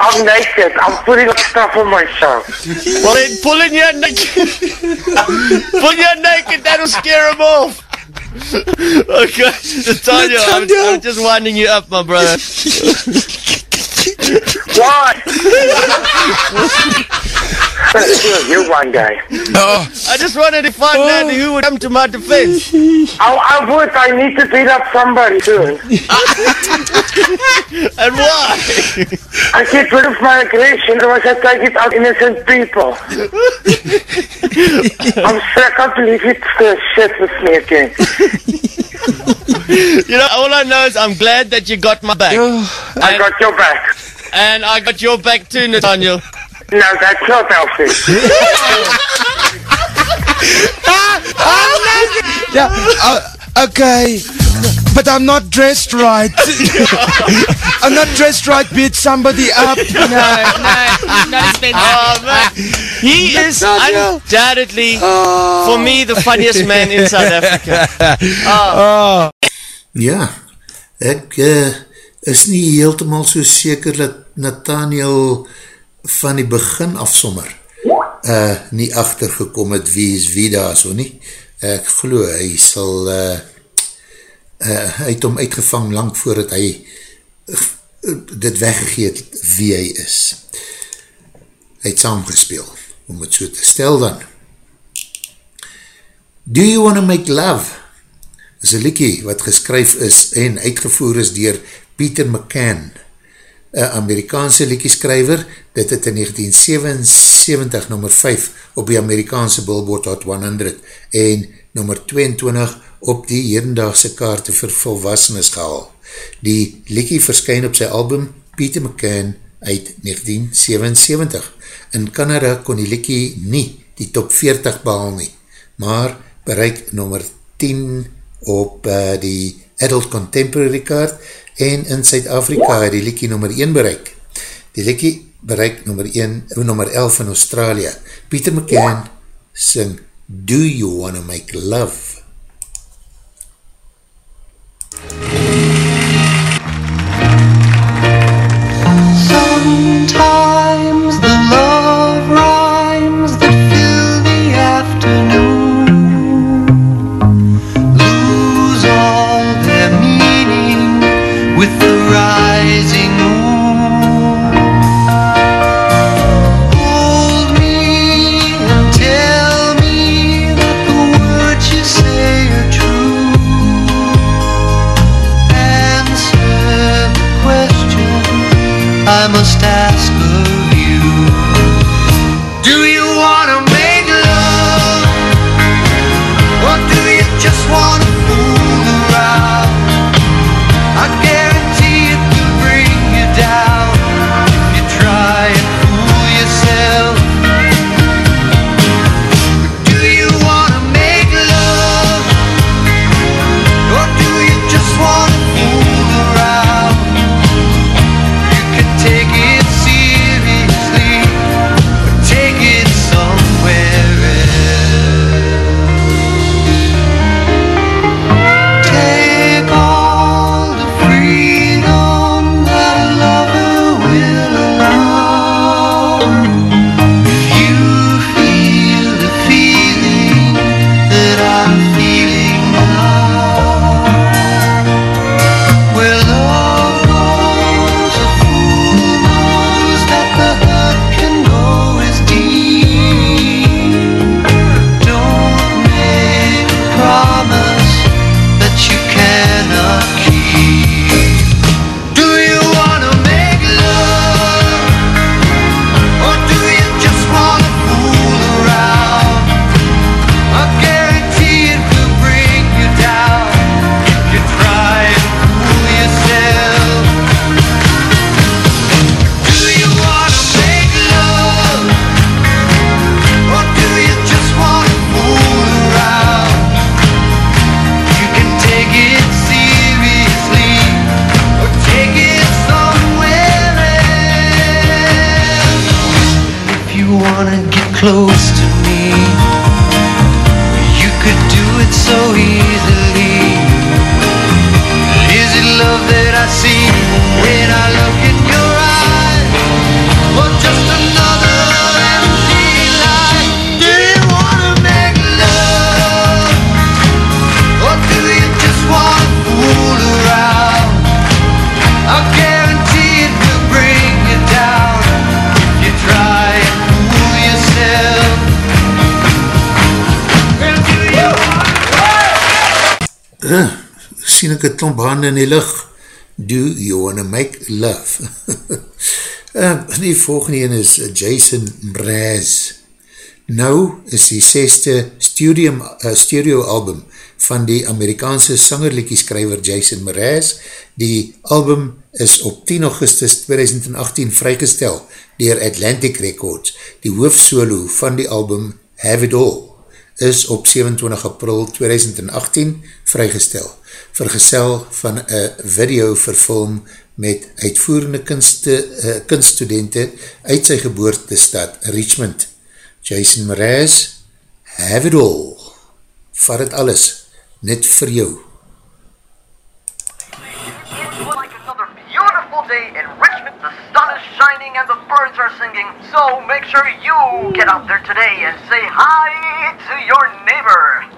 [SPEAKER 13] I'm naked. I'm putting stuff on myself.
[SPEAKER 10] Well, then pull in your naked. pull your naked, that'll scare him off. Okay, Antonio, I'm, I'm just winding you up, my brother.
[SPEAKER 13] Why? Gonna kill you one day.
[SPEAKER 10] I just wanted to find out who would come to my defense.
[SPEAKER 13] I, I would. I need to beat up somebody soon.
[SPEAKER 10] And why?
[SPEAKER 13] I get rid of my aggression, otherwise I take it out innocent people. I'm sick. I can't believe you stir uh, shit with me again.
[SPEAKER 10] You know, all I know is I'm glad that you got my back.
[SPEAKER 13] I got your back.
[SPEAKER 10] And I got your back too, Nathaniel.
[SPEAKER 13] No, that's not healthy.
[SPEAKER 11] Yeah. Uh, okay. But I'm not dressed right. I'm not dressed right. Beat somebody up.
[SPEAKER 12] No, no, no, Spencer.
[SPEAKER 10] Oh, man. He is
[SPEAKER 11] Nathaniel.
[SPEAKER 10] undoubtedly, for me, the funniest man in South Africa.
[SPEAKER 11] Oh.
[SPEAKER 1] Ja, ek uh, is nie heeltemal so seker dat Nathaniel van die begin af sommer uh, nie achtergekom het wie is wie daar so nie. Ek glo hy sal uh, uh, hy het hom uitgevang lang voordat hy uh, dit weggegeet wie hy is. Hy het saamgespeel, om het so te stel dan. Do you wanna make love? is een liekie wat geskryf is en uitgevoer is dier Peter McCann, een Amerikaanse liekieskryver, dit het in 1977 nummer 5 op die Amerikaanse Billboard Hot 100 en nummer 22 op die herendaagse kaarte vir volwassenes gehaal. Die liekie verskyn op sy album Peter McCann uit 1977. In Canada kon die liekie nie die top 40 behaal nie, maar bereik nummer 10 op uh, die Adult Contemporary kaart en in Suid-Afrika het die liekie nummer 1 bereik. Die liekie bereik nummer 1, nummer 11 in Australië. Peter McCann sing Do You Wanna Make Love?
[SPEAKER 7] with
[SPEAKER 1] sien ek het klomp handen in die licht. Do you wanna make love? uh, die volgende een is Jason Mraz. Nou is die zesde studium, uh, stereo album van die Amerikaanse sangerlikkieskrijver Jason Mraz. Die album is op 10 augustus 2018 vrygestel dier Atlantic Records. Die hoofdsolo van die album Have It All is op 27 april 2018 vrygestel, vergesel van een video verfilm met uitvoerende kunste, uh, kunststudente uit sy geboortestad Richmond. Jason Mraz, have it all, vat het alles, net vir jou.
[SPEAKER 15] Shining and the birds are singing. So make sure you get out there today and say hi to your neighbor.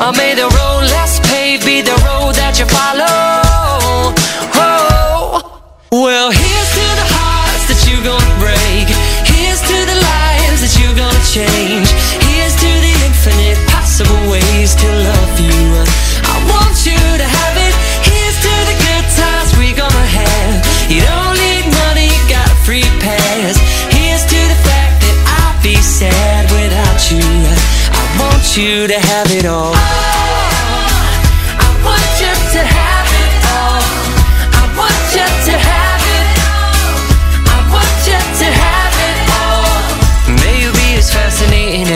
[SPEAKER 9] Uh, may the road less paved be the road that you follow. Oh, well, here's you to have it all.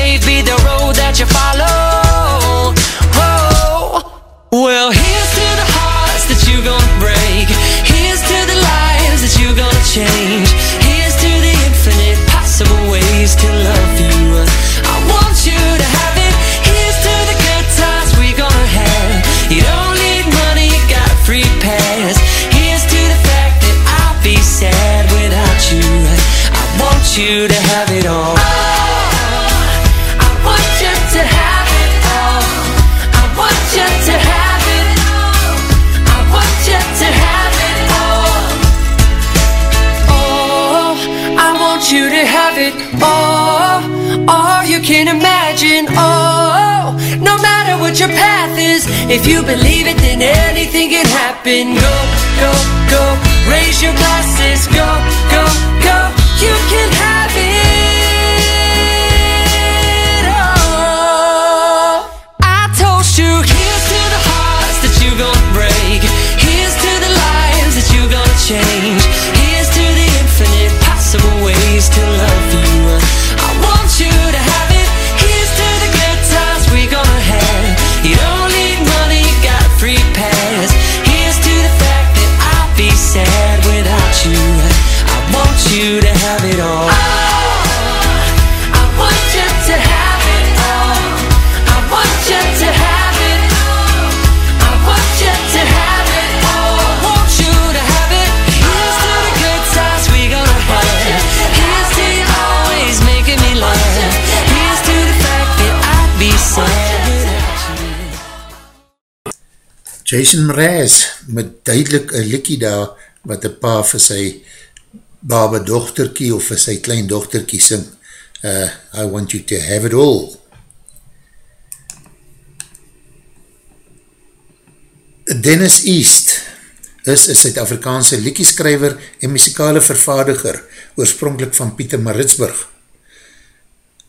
[SPEAKER 16] paved be the road that you follow. Whoa. Well, here's if you believe it, then anything can happen. Go, go, go. Raise your glasses. Go, go, go. You can have
[SPEAKER 1] Jason Mraz met duidelik een likkie daar wat een pa vir sy baba dochterkie of vir sy klein dochterkie sing. Uh, I want you to have it all. Dennis East is een Suid-Afrikaanse liekieskrijver en muzikale vervaardiger, oorspronkelijk van Pieter Maritsburg.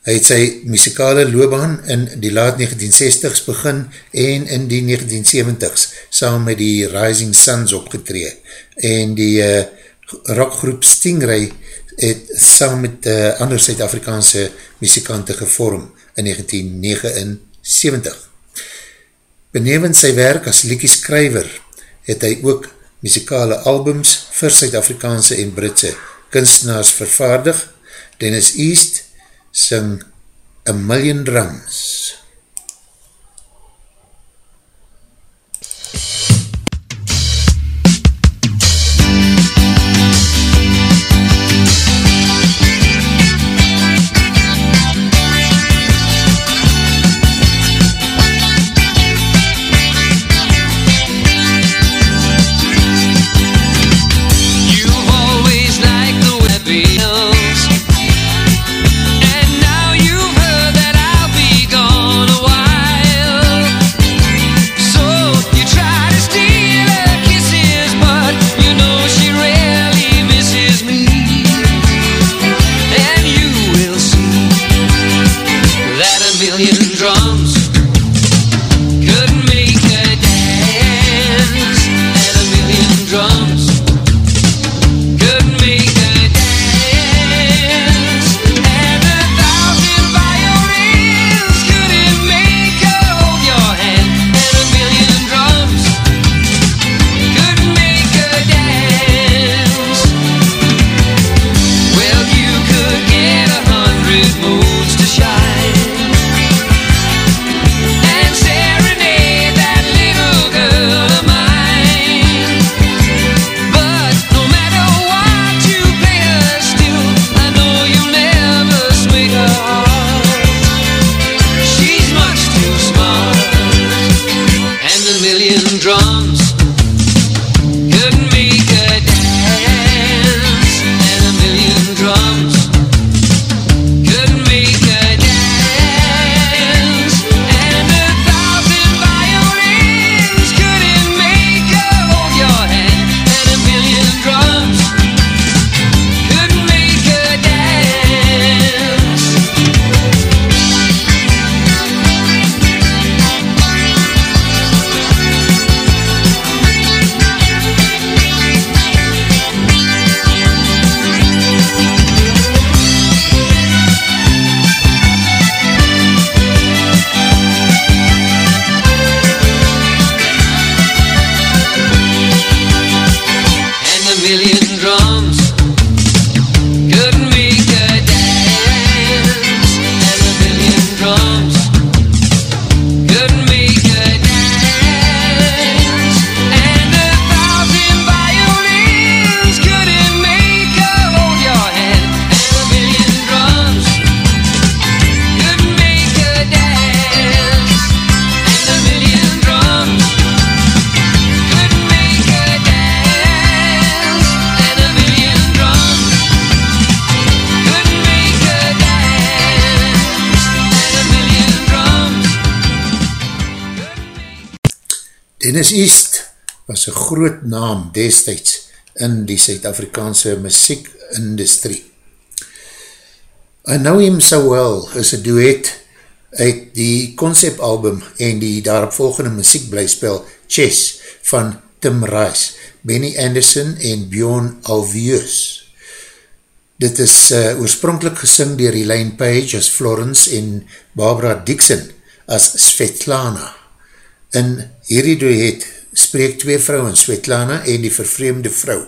[SPEAKER 1] Hy het sy muzikale loopbaan in die laat 1960s begin en in die 1970s saam met die Rising Suns opgetree. En die uh, rockgroep Stingray het saam met uh, ander Suid-Afrikaanse muzikante gevorm in 1979. Benevens sy werk as liekieskrijver het hy ook muzikale albums vir Suid-Afrikaanse en Britse kunstenaars vervaardig. Dennis East sing A Million Drums. Naam destijds in die Suid-Afrikaanse muziekindustrie. I Know Him So Well is een duet uit die conceptalbum en die daaropvolgende muziekblijspel Chess van Tim Rice, Benny Anderson en Bjorn Alvius. Dit is uh, oorspronkelijk gesing dier Elaine Page as Florence en Barbara Dixon as Svetlana. In hierdie duet spreek twee vrouwens, Svetlana en die vervreemde vrou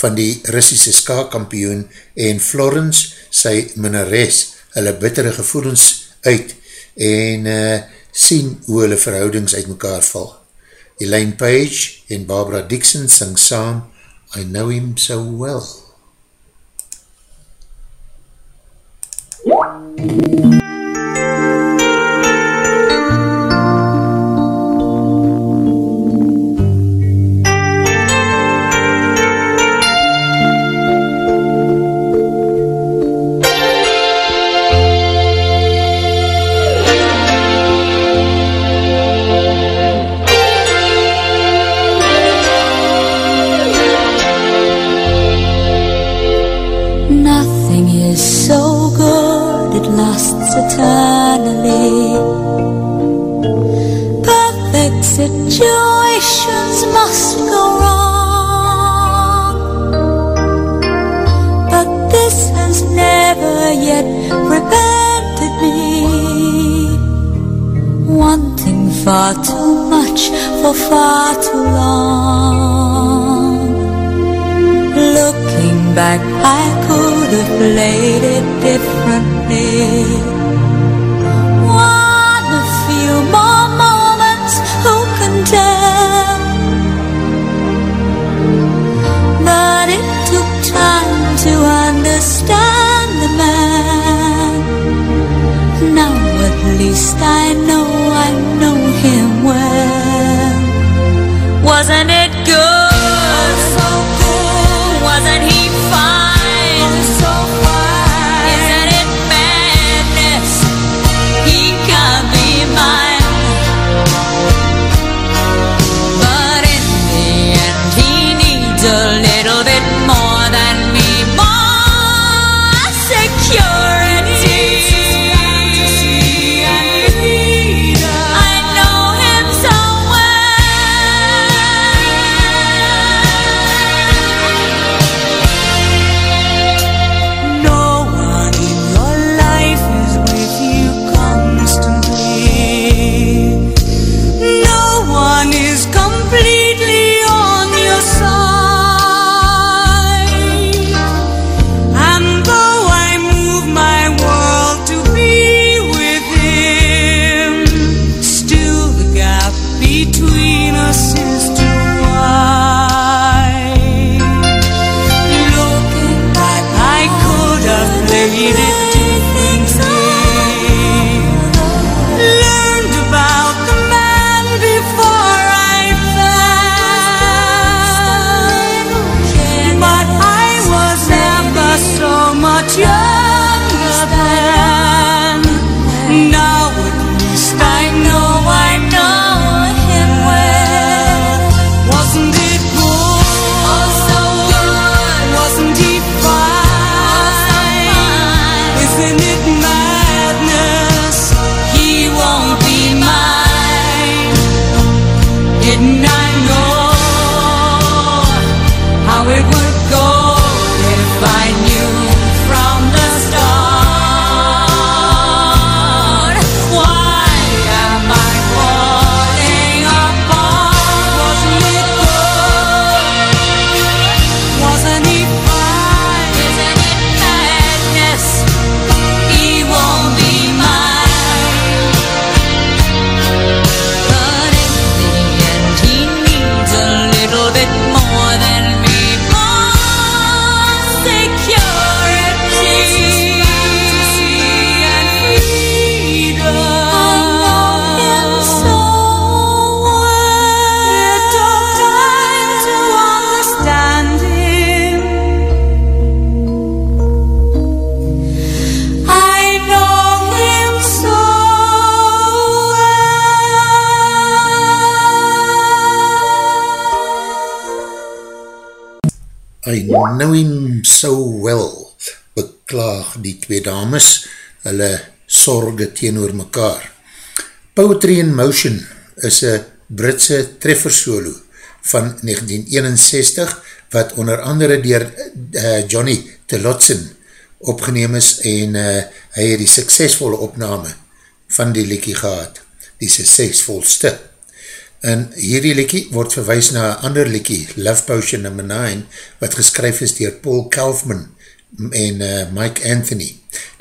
[SPEAKER 1] van die Russische skaakampioen en Florence, sy minnares, hulle bittere gevoelens uit en uh, sien hoe hulle verhoudings uit mekaar val. Elaine Page en Barbara Dixon sing saam I Know Him So Well.
[SPEAKER 9] Nothing for far too long. Looking back, I could have played it differently. Wasn't it
[SPEAKER 1] I know him so well, beklaag die twee dames, hulle sorge teenoor mekaar. Poetry in Motion is een Britse treffersolo van 1961, wat onder andere dier uh, Johnny Tillotson opgeneem is en uh, hy het die suksesvolle opname van die liekie gehad, die suksesvolste. En hierdie liekie word verwijs na een ander liekie, Love Potion No. 9, wat geskryf is dier Paul Kaufman en uh, Mike Anthony.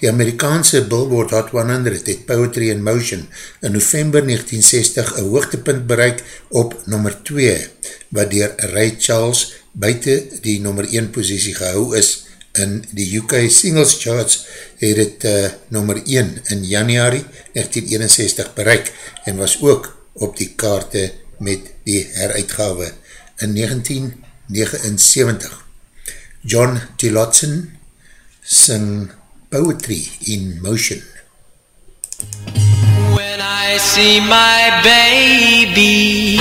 [SPEAKER 1] Die Amerikaanse Billboard Hot 100 het Poetry in Motion in november 1960 een hoogtepunt bereik op nummer 2, wat dier Ray Charles buiten die nummer 1 posiesie gehou is in die UK Singles Charts het het uh, nummer 1 in januari 1961 bereik en was ook op die kaarte met die heruitgawe in 1979. John Tillotson sing Poetry in Motion.
[SPEAKER 9] When I see my baby,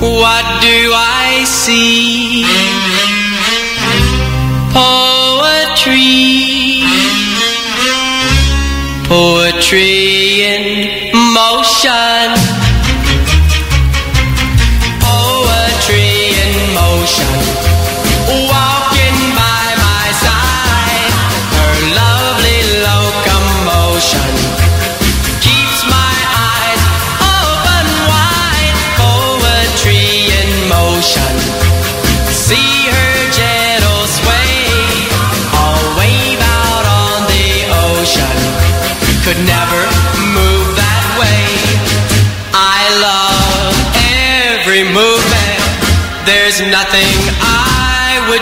[SPEAKER 9] what do I see? Poetry, poetry in motion.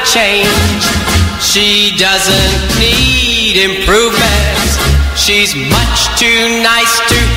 [SPEAKER 9] Change. She doesn't need improvements. She's much too nice to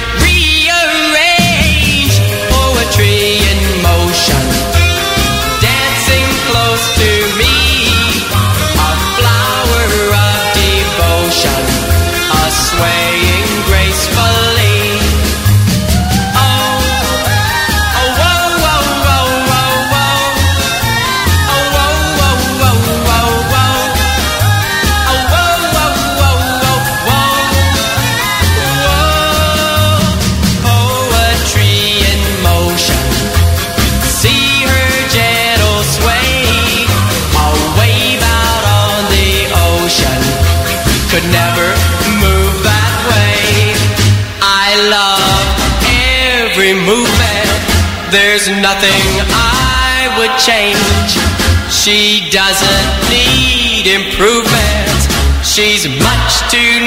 [SPEAKER 9] nothing I would change. She doesn't need improvement. She's much too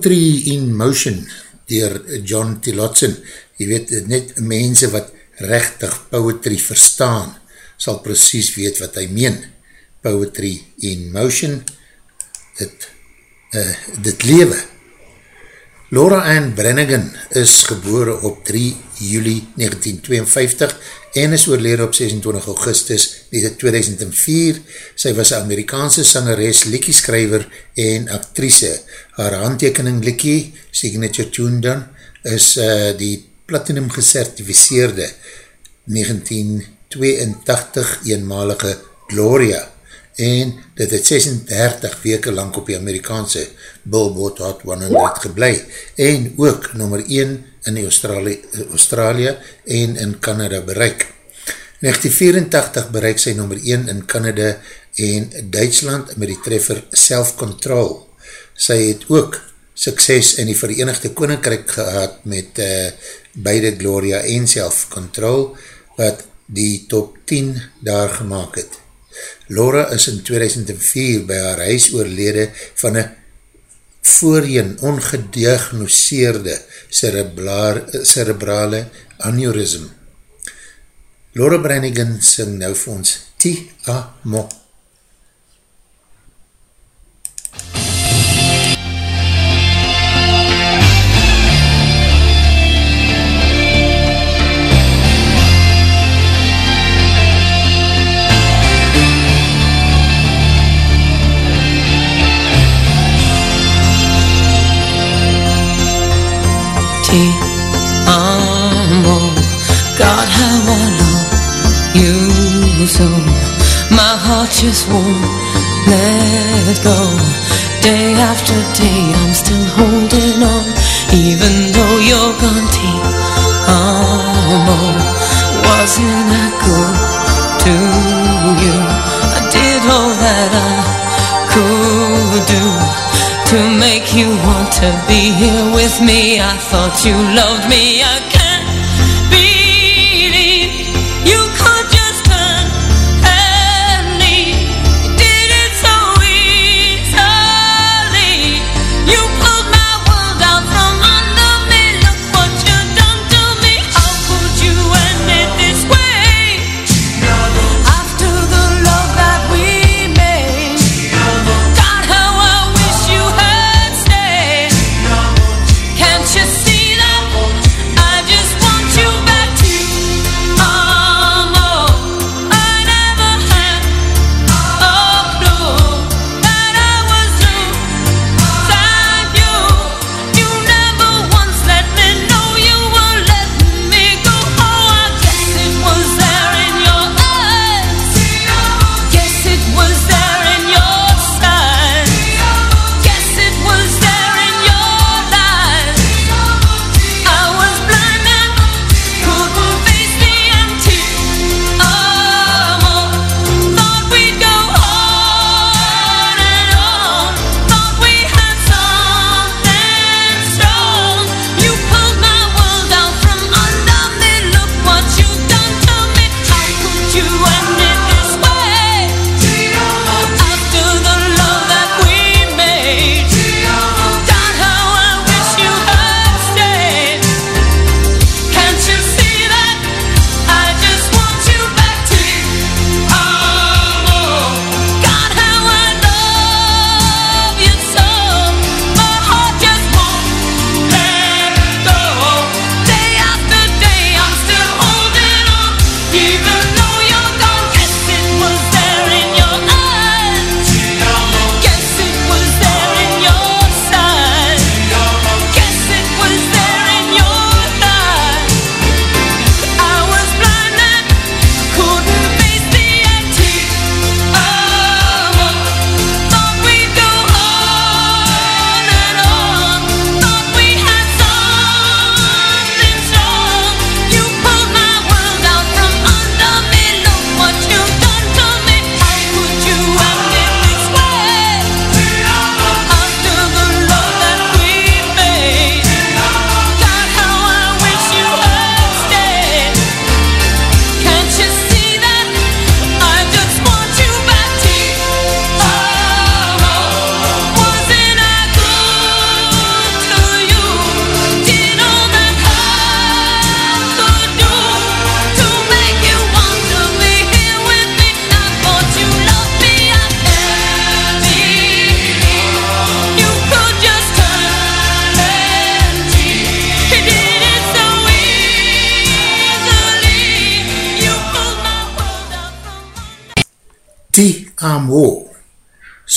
[SPEAKER 9] Poetry in Motion
[SPEAKER 1] dier John Tillotson. Je weet, net mense wat rechtig poetry verstaan, sal precies weet wat hy meen. Poetry in Motion, dit, uh, dit lewe. Laura Ann Brennigan is gebore op 3 juli 1952 en is oorlede op 26 augustus 2004. Sy was een Amerikaanse sangeres, liekieskrijver en actrice. Haar handtekening liekie, signature tune dan, is uh, die platinum gecertificeerde 1982 eenmalige Gloria en dit het 36 weke lang op die Amerikaanse Billboard Hot 100 geblei en ook nummer 1 in Australië, Australië en in Canada bereik. 1984 bereik sy nummer 1 in Canada en Duitsland met die treffer Self Control. Sy het ook sukses in die Verenigde Koninkrijk gehad met uh, beide Gloria en Self Control wat die top 10 daar gemaakt het. Laura is in 2004 by haar huis oorlede van een voorheen ongediagnoseerde cerebrale aneurysm.
[SPEAKER 9] Laura Brannigan sing nou vir ons Ti
[SPEAKER 1] Amo. so my heart just won't let go. Day after day I'm still holding on Even though you're gone T.R.M.O Wasn't I good to you? I did all that I could do To make you want to be here with me. I thought you loved me
[SPEAKER 9] again.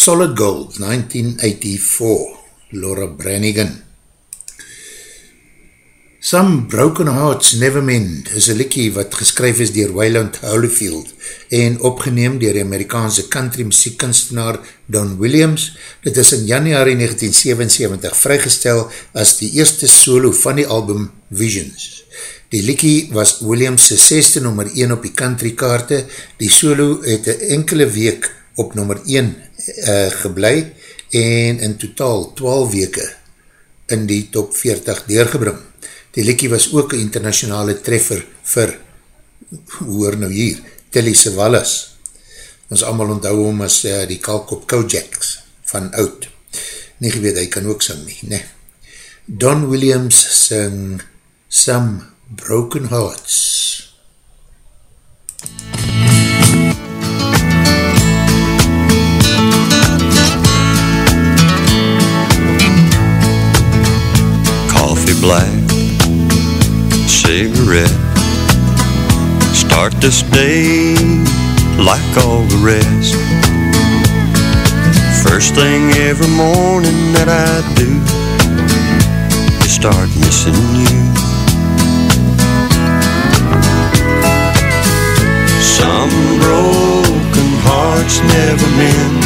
[SPEAKER 9] Solid Gold, 1984, Laura Branigan. Some Broken Hearts Never Mend is een liekie wat geskryf is dier Wayland Holyfield en opgeneem dier die Amerikaanse country muziekkunstenaar Don Williams. Dit is in januari 1977 vrygestel as die eerste solo van die album Visions. Die liekie was Williams' 6e nummer 1 op die countrykaarte. Die solo het een enkele week op nummer 1 uh, eh, geblei en in totaal 12 weke in die top 40 deurgebring. Die liekie was ook een internationale treffer vir, hoor nou hier, Tilly Savalas. Ons allemaal onthou hom as uh, die kalkop Kojaks van oud. Nie geweet, hy kan ook sing nie, ne. Don Williams sing Some Broken Hearts.
[SPEAKER 3] Black cigarette. Start this day like all the rest. First thing every morning that I do is start missing you. Some broken hearts never mend.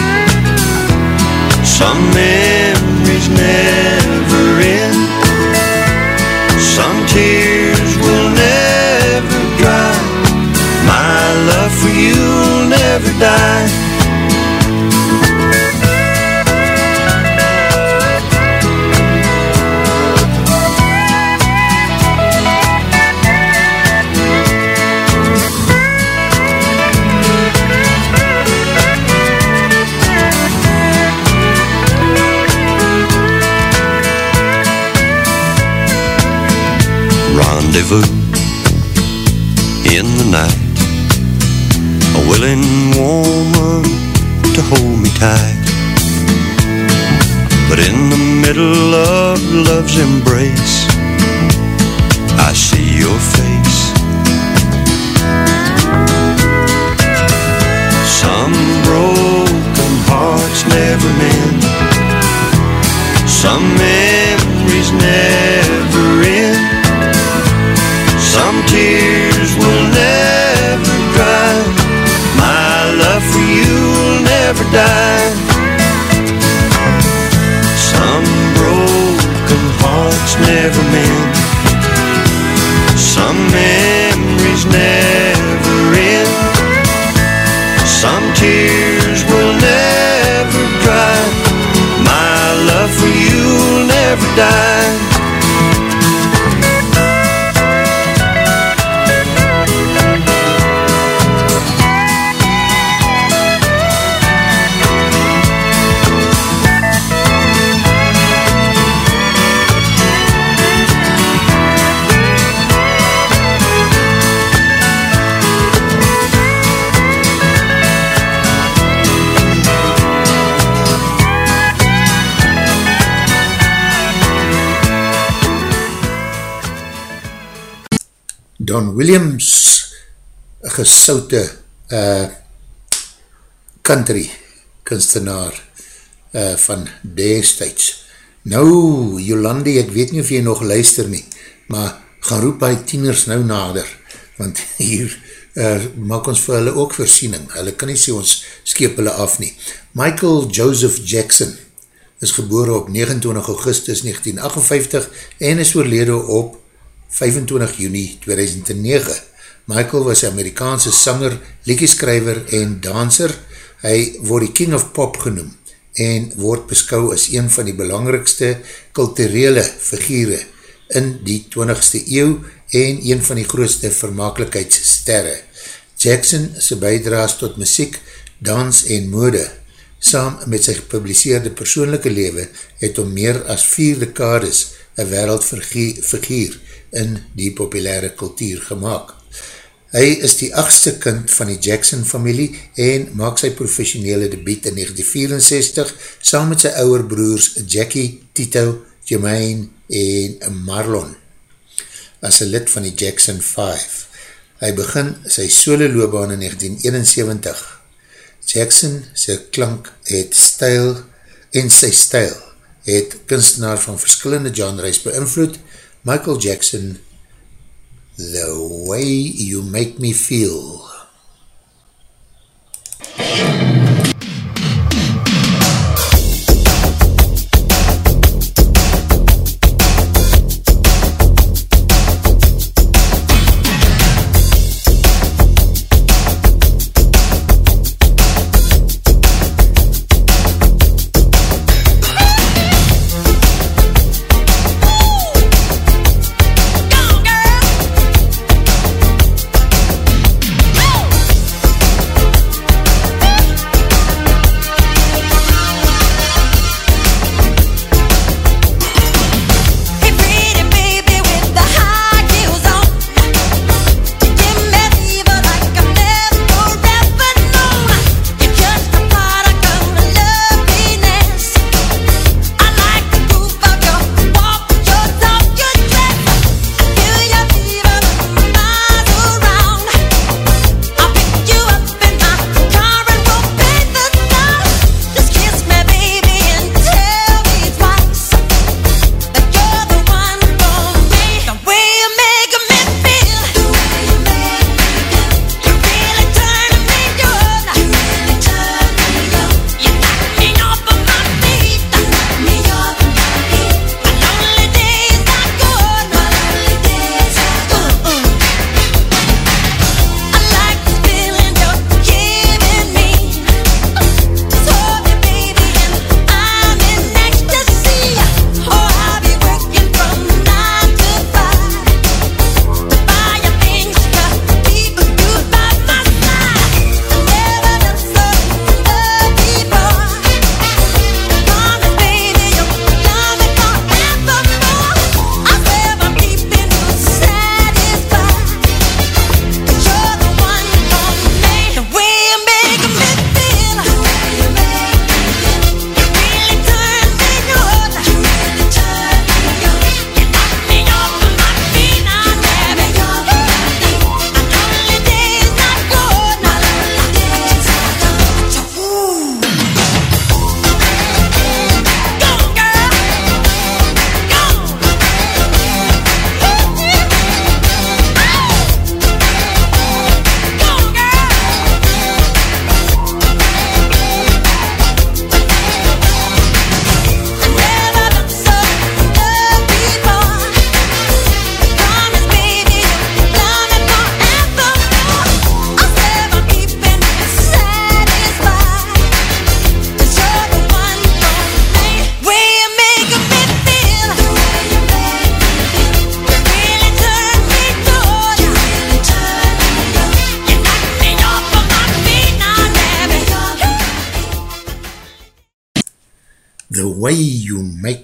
[SPEAKER 3] Some memories never tears will never dry. My love for you'll never die. Rendezvous in the night. A willing woman to hold me tight. But in the middle of love's embrace, I see your face. Some broken hearts never mend. Some memories never die. Some broken hearts never mend. Some memories never end. Some tears will never dry. My love for you will never die.
[SPEAKER 1] Don Williams gesoute uh, country kunstenaar uh, van destijds. Nou, Jolandi, ek weet nie of jy nog luister nie, maar gaan roep hy tieners nou nader, want hier uh, maak ons vir hulle ook voorsiening. Hulle kan nie sê ons skeep hulle af nie. Michael Joseph Jackson is gebore op 29 augustus 1958 en is oorlede op 25 juni 2009. Michael was Amerikaanse sanger, liedjeskrijver en danser. Hy word die King of Pop genoem en word beskou as een van die belangrikste kulturele figure in die 20ste eeuw en een van die grootste vermakelijkheidssterre. Jackson sy bijdraas tot muziek, dans en mode, saam met sy gepubliseerde persoonlijke lewe, het om meer as vier dekades een wereldfiguur in die populaire kultuur gemaakt. Hy is die achtste kind van die Jackson familie en maak sy professionele debiet in 1964 saam met sy ouwe broers Jackie, Tito, Jermaine en Marlon as een lid van die Jackson 5. Hy begin sy solo loopbaan in 1971. Jackson sy klank het stijl en sy stijl het kunstenaar van verskillende genres beïnvloed. Michael Jackson The way you make me feel.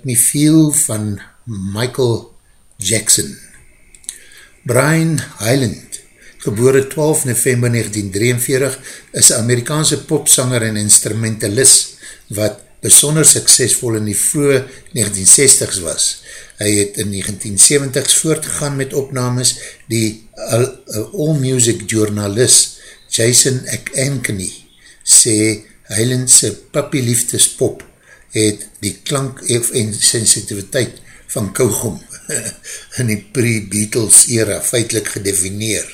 [SPEAKER 1] Me Feel van Michael Jackson. Brian Hyland, gebore 12 november 1943, is Amerikaanse popsanger en instrumentalist wat besonder suksesvol in die vroege 1960s was. Hy het in 1970s voortgegaan met opnames die all-music journalist Jason Ankeny sê Hylandse pappieliefdespop het die klank en sensitiviteit van Kougom in die pre-Beatles era feitlik gedefineer.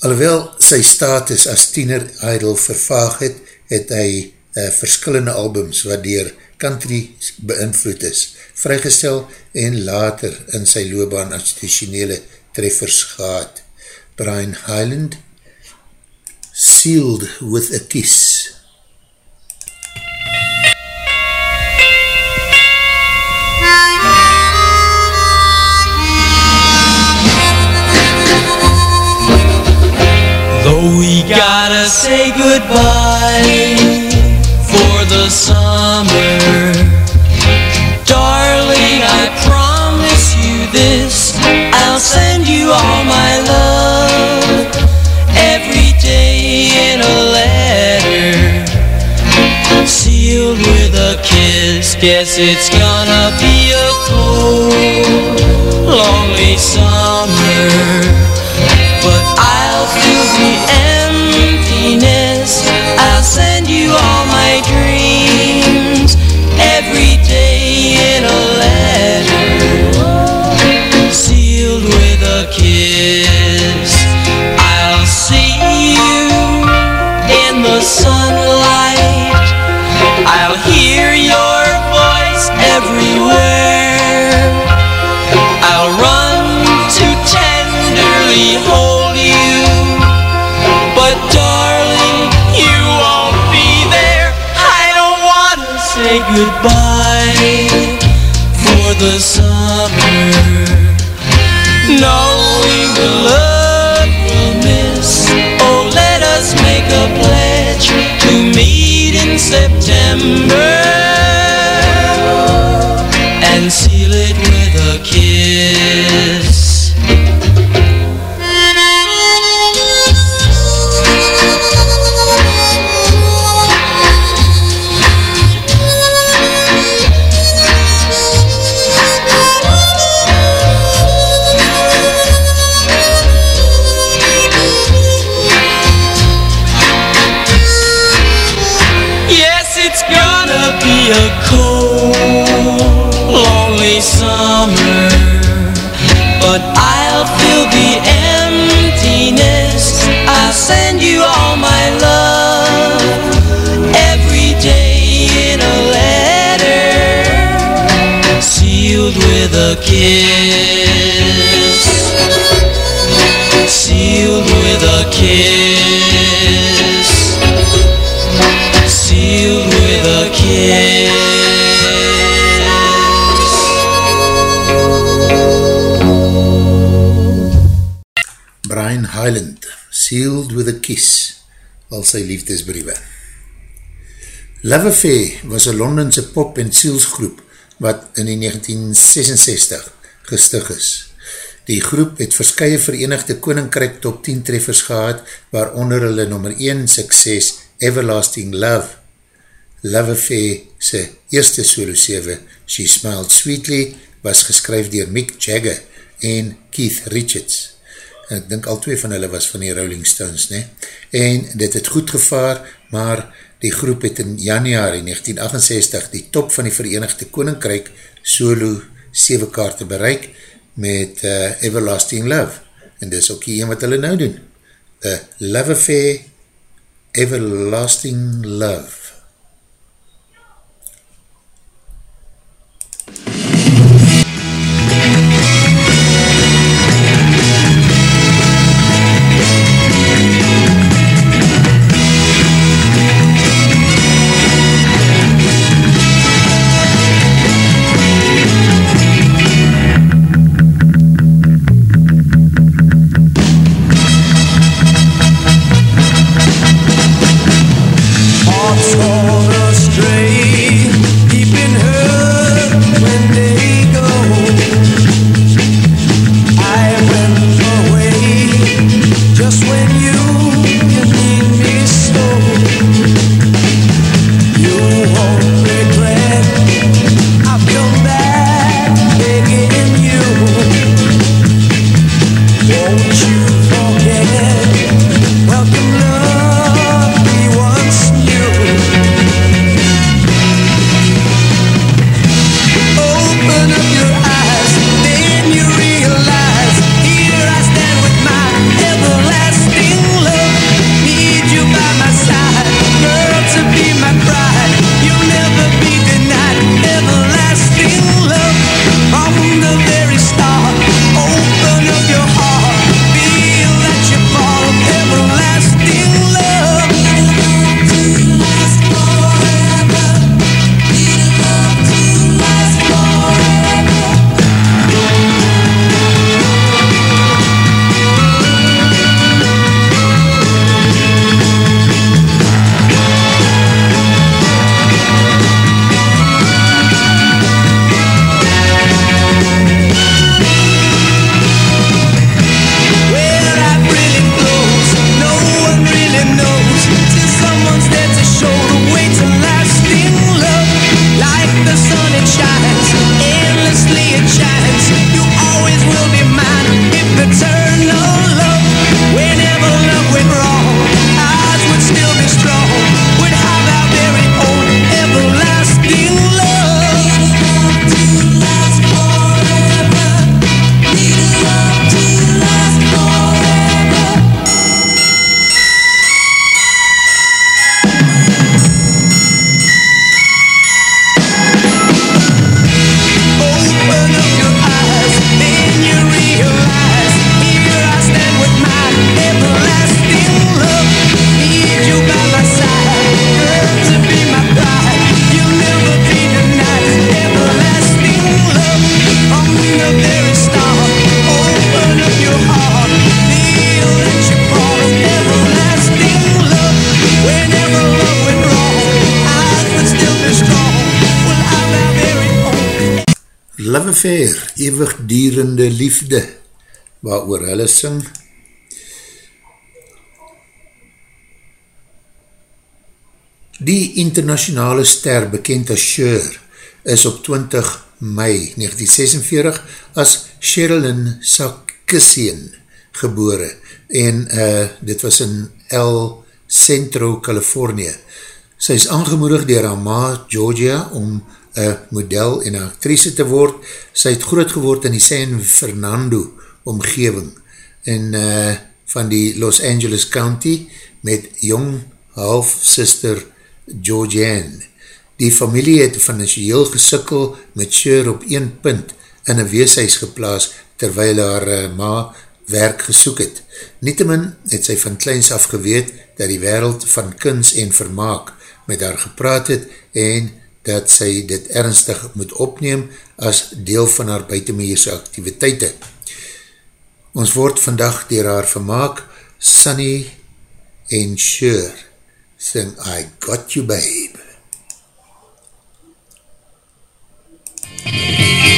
[SPEAKER 1] Alhoewel sy status as tiener idol vervaag het, het hy uh, verskillende albums wat dier country beïnvloed is, vrygestel en later in sy loopbaan institutionele treffers gehad. Brian Highland, Sealed with a Kiss.
[SPEAKER 9] Say goodbye for the summer, darling, I promise you this. I'll send you all my love every day in a letter, sealed with a kiss. Guess it's gonna be goodbye for the summer, knowing the love we'll miss. Oh, let us make a pledge to meet in September and seal it with a kiss. A kiss. Sealed with a kiss sealed with a kiss.
[SPEAKER 1] Brian Highland, Sealed with a Kiss, al sy liefdesbriewe. Love Affair was een Londense pop- en zielsgroep wat in die 1966 gestig is. Die groep het verskye verenigde koninkryk top 10 treffers gehad, waaronder hulle nummer 1 sukses Everlasting Love. Love Affair sy eerste solo 7, She Smiled Sweetly, was geskryf dier Mick Jagger en Keith Richards. En ek dink al twee van hulle was van die Rolling Stones, ne? En dit het goed gevaar, maar die groep het in januari 1968 die top van die Verenigde Koninkryk solo 7 kaarte bereik met uh, Everlasting Love. En dis ook die een wat hulle nou doen. The Love Affair Everlasting Love. sing. Die internationale ster, bekend as Cher, is op 20 mei 1946 as Sherilyn Sarkisian gebore en uh, dit was in El Centro, Californië. Sy is aangemoedig dier haar ma Georgia om een model en actrice te word. Sy het groot geword in die San Fernando omgeving en uh, eh, van die Los Angeles County met jong halfsister Georgianne. Die familie het financieel gesikkel met Cher op een punt in een weeshuis geplaas terwyl haar uh, ma werk gesoek het. Nietemin het sy van kleins af geweet dat die wereld van kins en vermaak met haar gepraat het en dat sy dit ernstig moet opneem as deel van haar buitenmeerse activiteite. Ons word vandag dier haar vermaak, Sunny en Sure sing I Got You Babe.
[SPEAKER 17] MUZIEK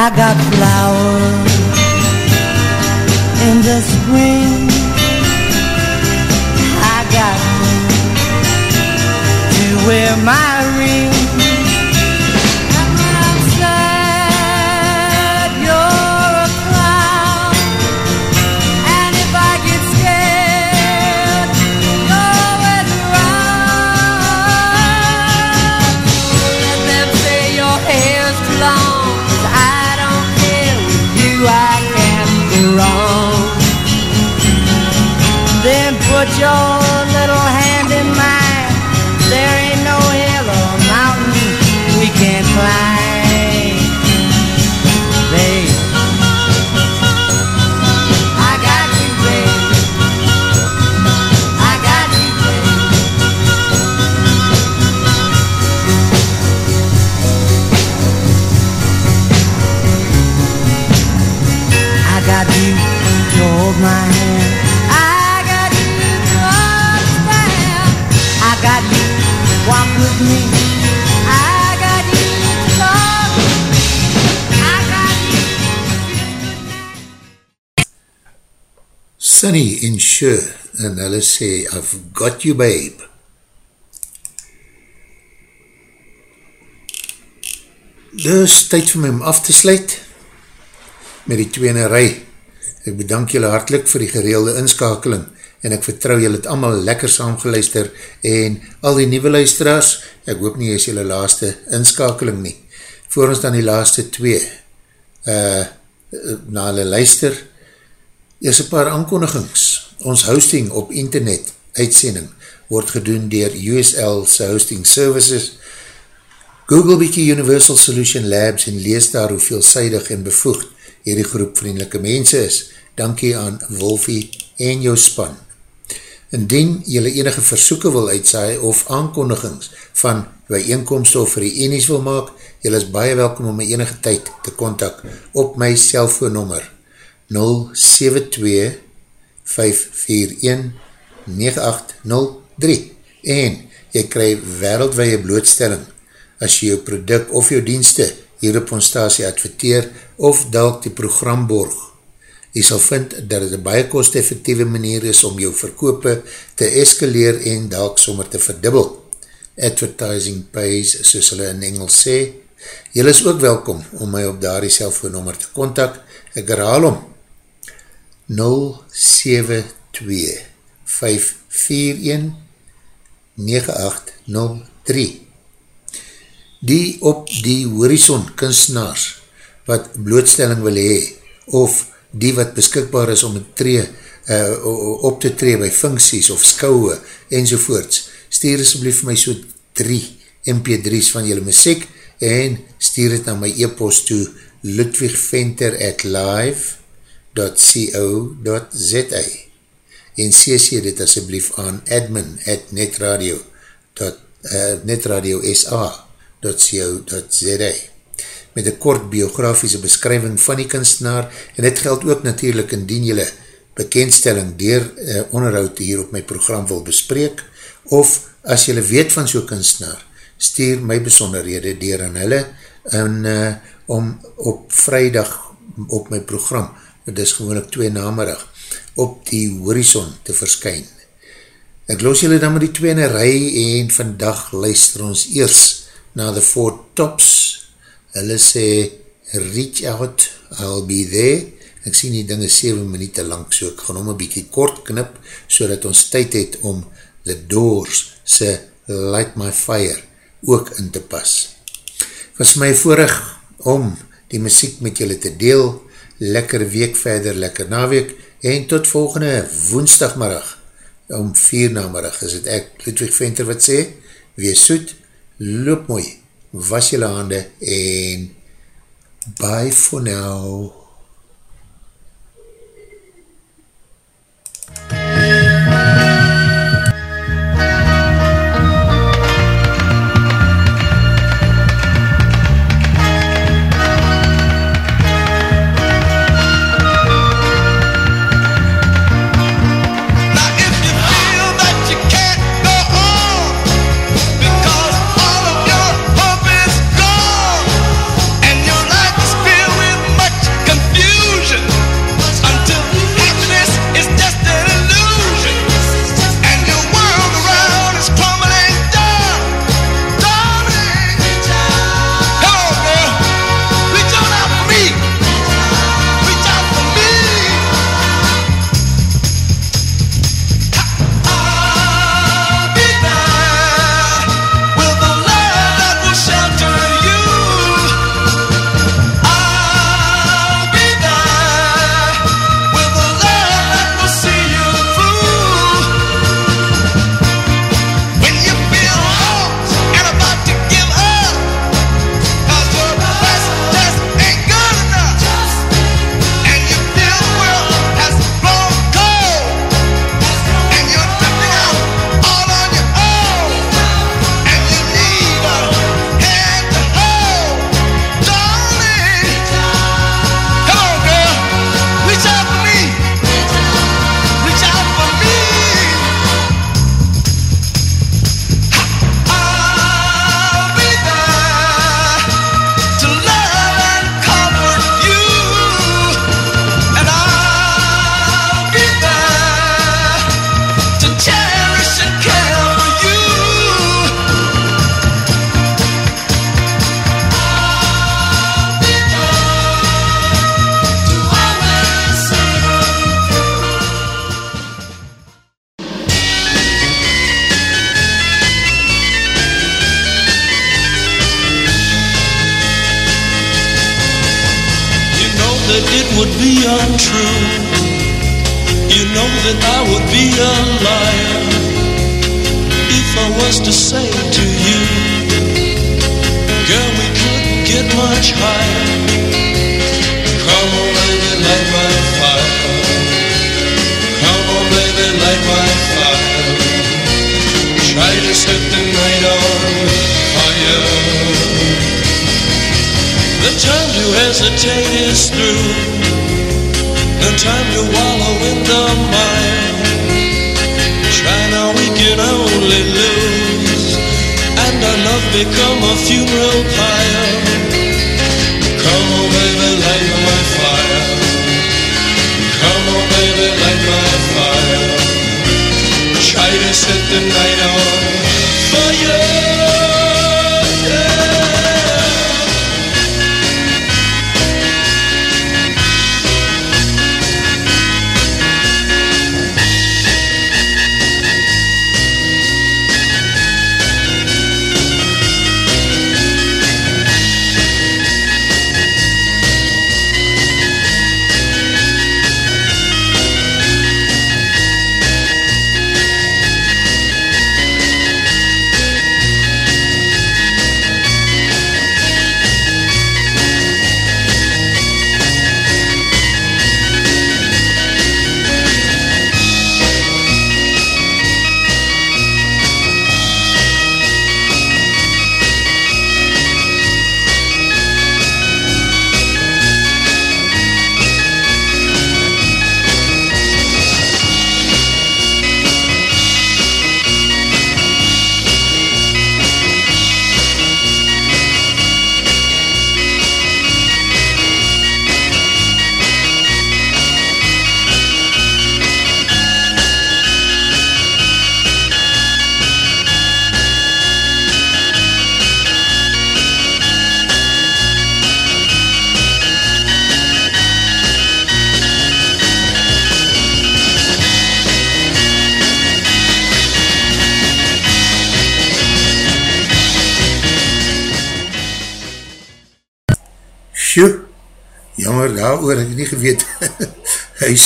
[SPEAKER 17] I got flowers in the spring. I got to wear my
[SPEAKER 1] Sunny en Sure en hulle sê I've got you babe Dis tyd vir my om af te sluit met die tweene rij. Ek bedank julle hartlik vir die gereelde inskakeling en ek vertrou julle het allemaal lekker saamgeluister en al die nieuwe luisteraars, ek hoop nie is julle laaste inskakeling nie. Voor ons dan die laaste twee uh, na hulle luister, is een paar aankondigings. Ons hosting op internet uitsending word gedoen dier USL's Hosting Services Google bykie Universal Solution Labs en lees daar hoe veelzijdig en bevoegd hierdie groep vriendelike mense is. Dankie aan Wolfie en jou span. Indien jylle enige versoeken wil uitsaai of aankondigings van bijeenkomst of reenies wil maak, jylle is baie welkom om my enige tyd te kontak op my cellfoonnummer 072 541 9803 en jy krij wereldwee blootstelling as jy jou product of jou dienste hier op ons stasie adverteer of dalk die program borg. Jy sal vind dat het een baie kost-effectieve manier is om jou verkope te eskaleer en dalk sommer te verdubbel. Advertising pays, soos hulle in Engels sê. Jy is ook welkom om my op daar die cellfoonnummer te kontak. Ek herhaal om 072 541 9803 die op die horizon kunstenaars wat blootstelling wil hee, of die wat beskikbaar is om tree, uh, op te tree by funksies of skouwe enzovoorts, stuur asblief my so 3 mp3's van julle muziek en stuur het na my e-post toe ludwigventer at live.co.za en cc dit asblief aan admin at netradio dot, uh, netradio sa www.co.za met een kort biografische beskrywing van die kunstenaar en dit geld ook natuurlijk indien jylle bekendstelling dier uh, onderhoud hier op my program wil bespreek of as jylle weet van so'n kunstenaar stuur my besonderhede dier aan hulle en, uh, om op vrijdag op my program, dit is gewoonlik twee namerig, op die horizon te verskyn. Ek los jylle dan met die tweene rij en vandag luister ons eers na the four tops, hulle sê, reach out, I'll be there, ek sien die ding is 7 minuut lang, so ek gaan om een bykie kort knip, so dat ons tyd het om the doors se light my fire ook in te pas. Was my voorig om die muziek met julle te deel, lekker week verder, lekker naweek, en tot volgende woensdagmiddag, om vier namerig, is het ek, Ludwig Venter wat sê, wees soet, loop mooi, was jylle hande en bye for now.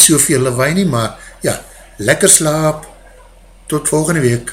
[SPEAKER 1] soveel lawaai nie, maar ja, lekker slaap, tot volgende week.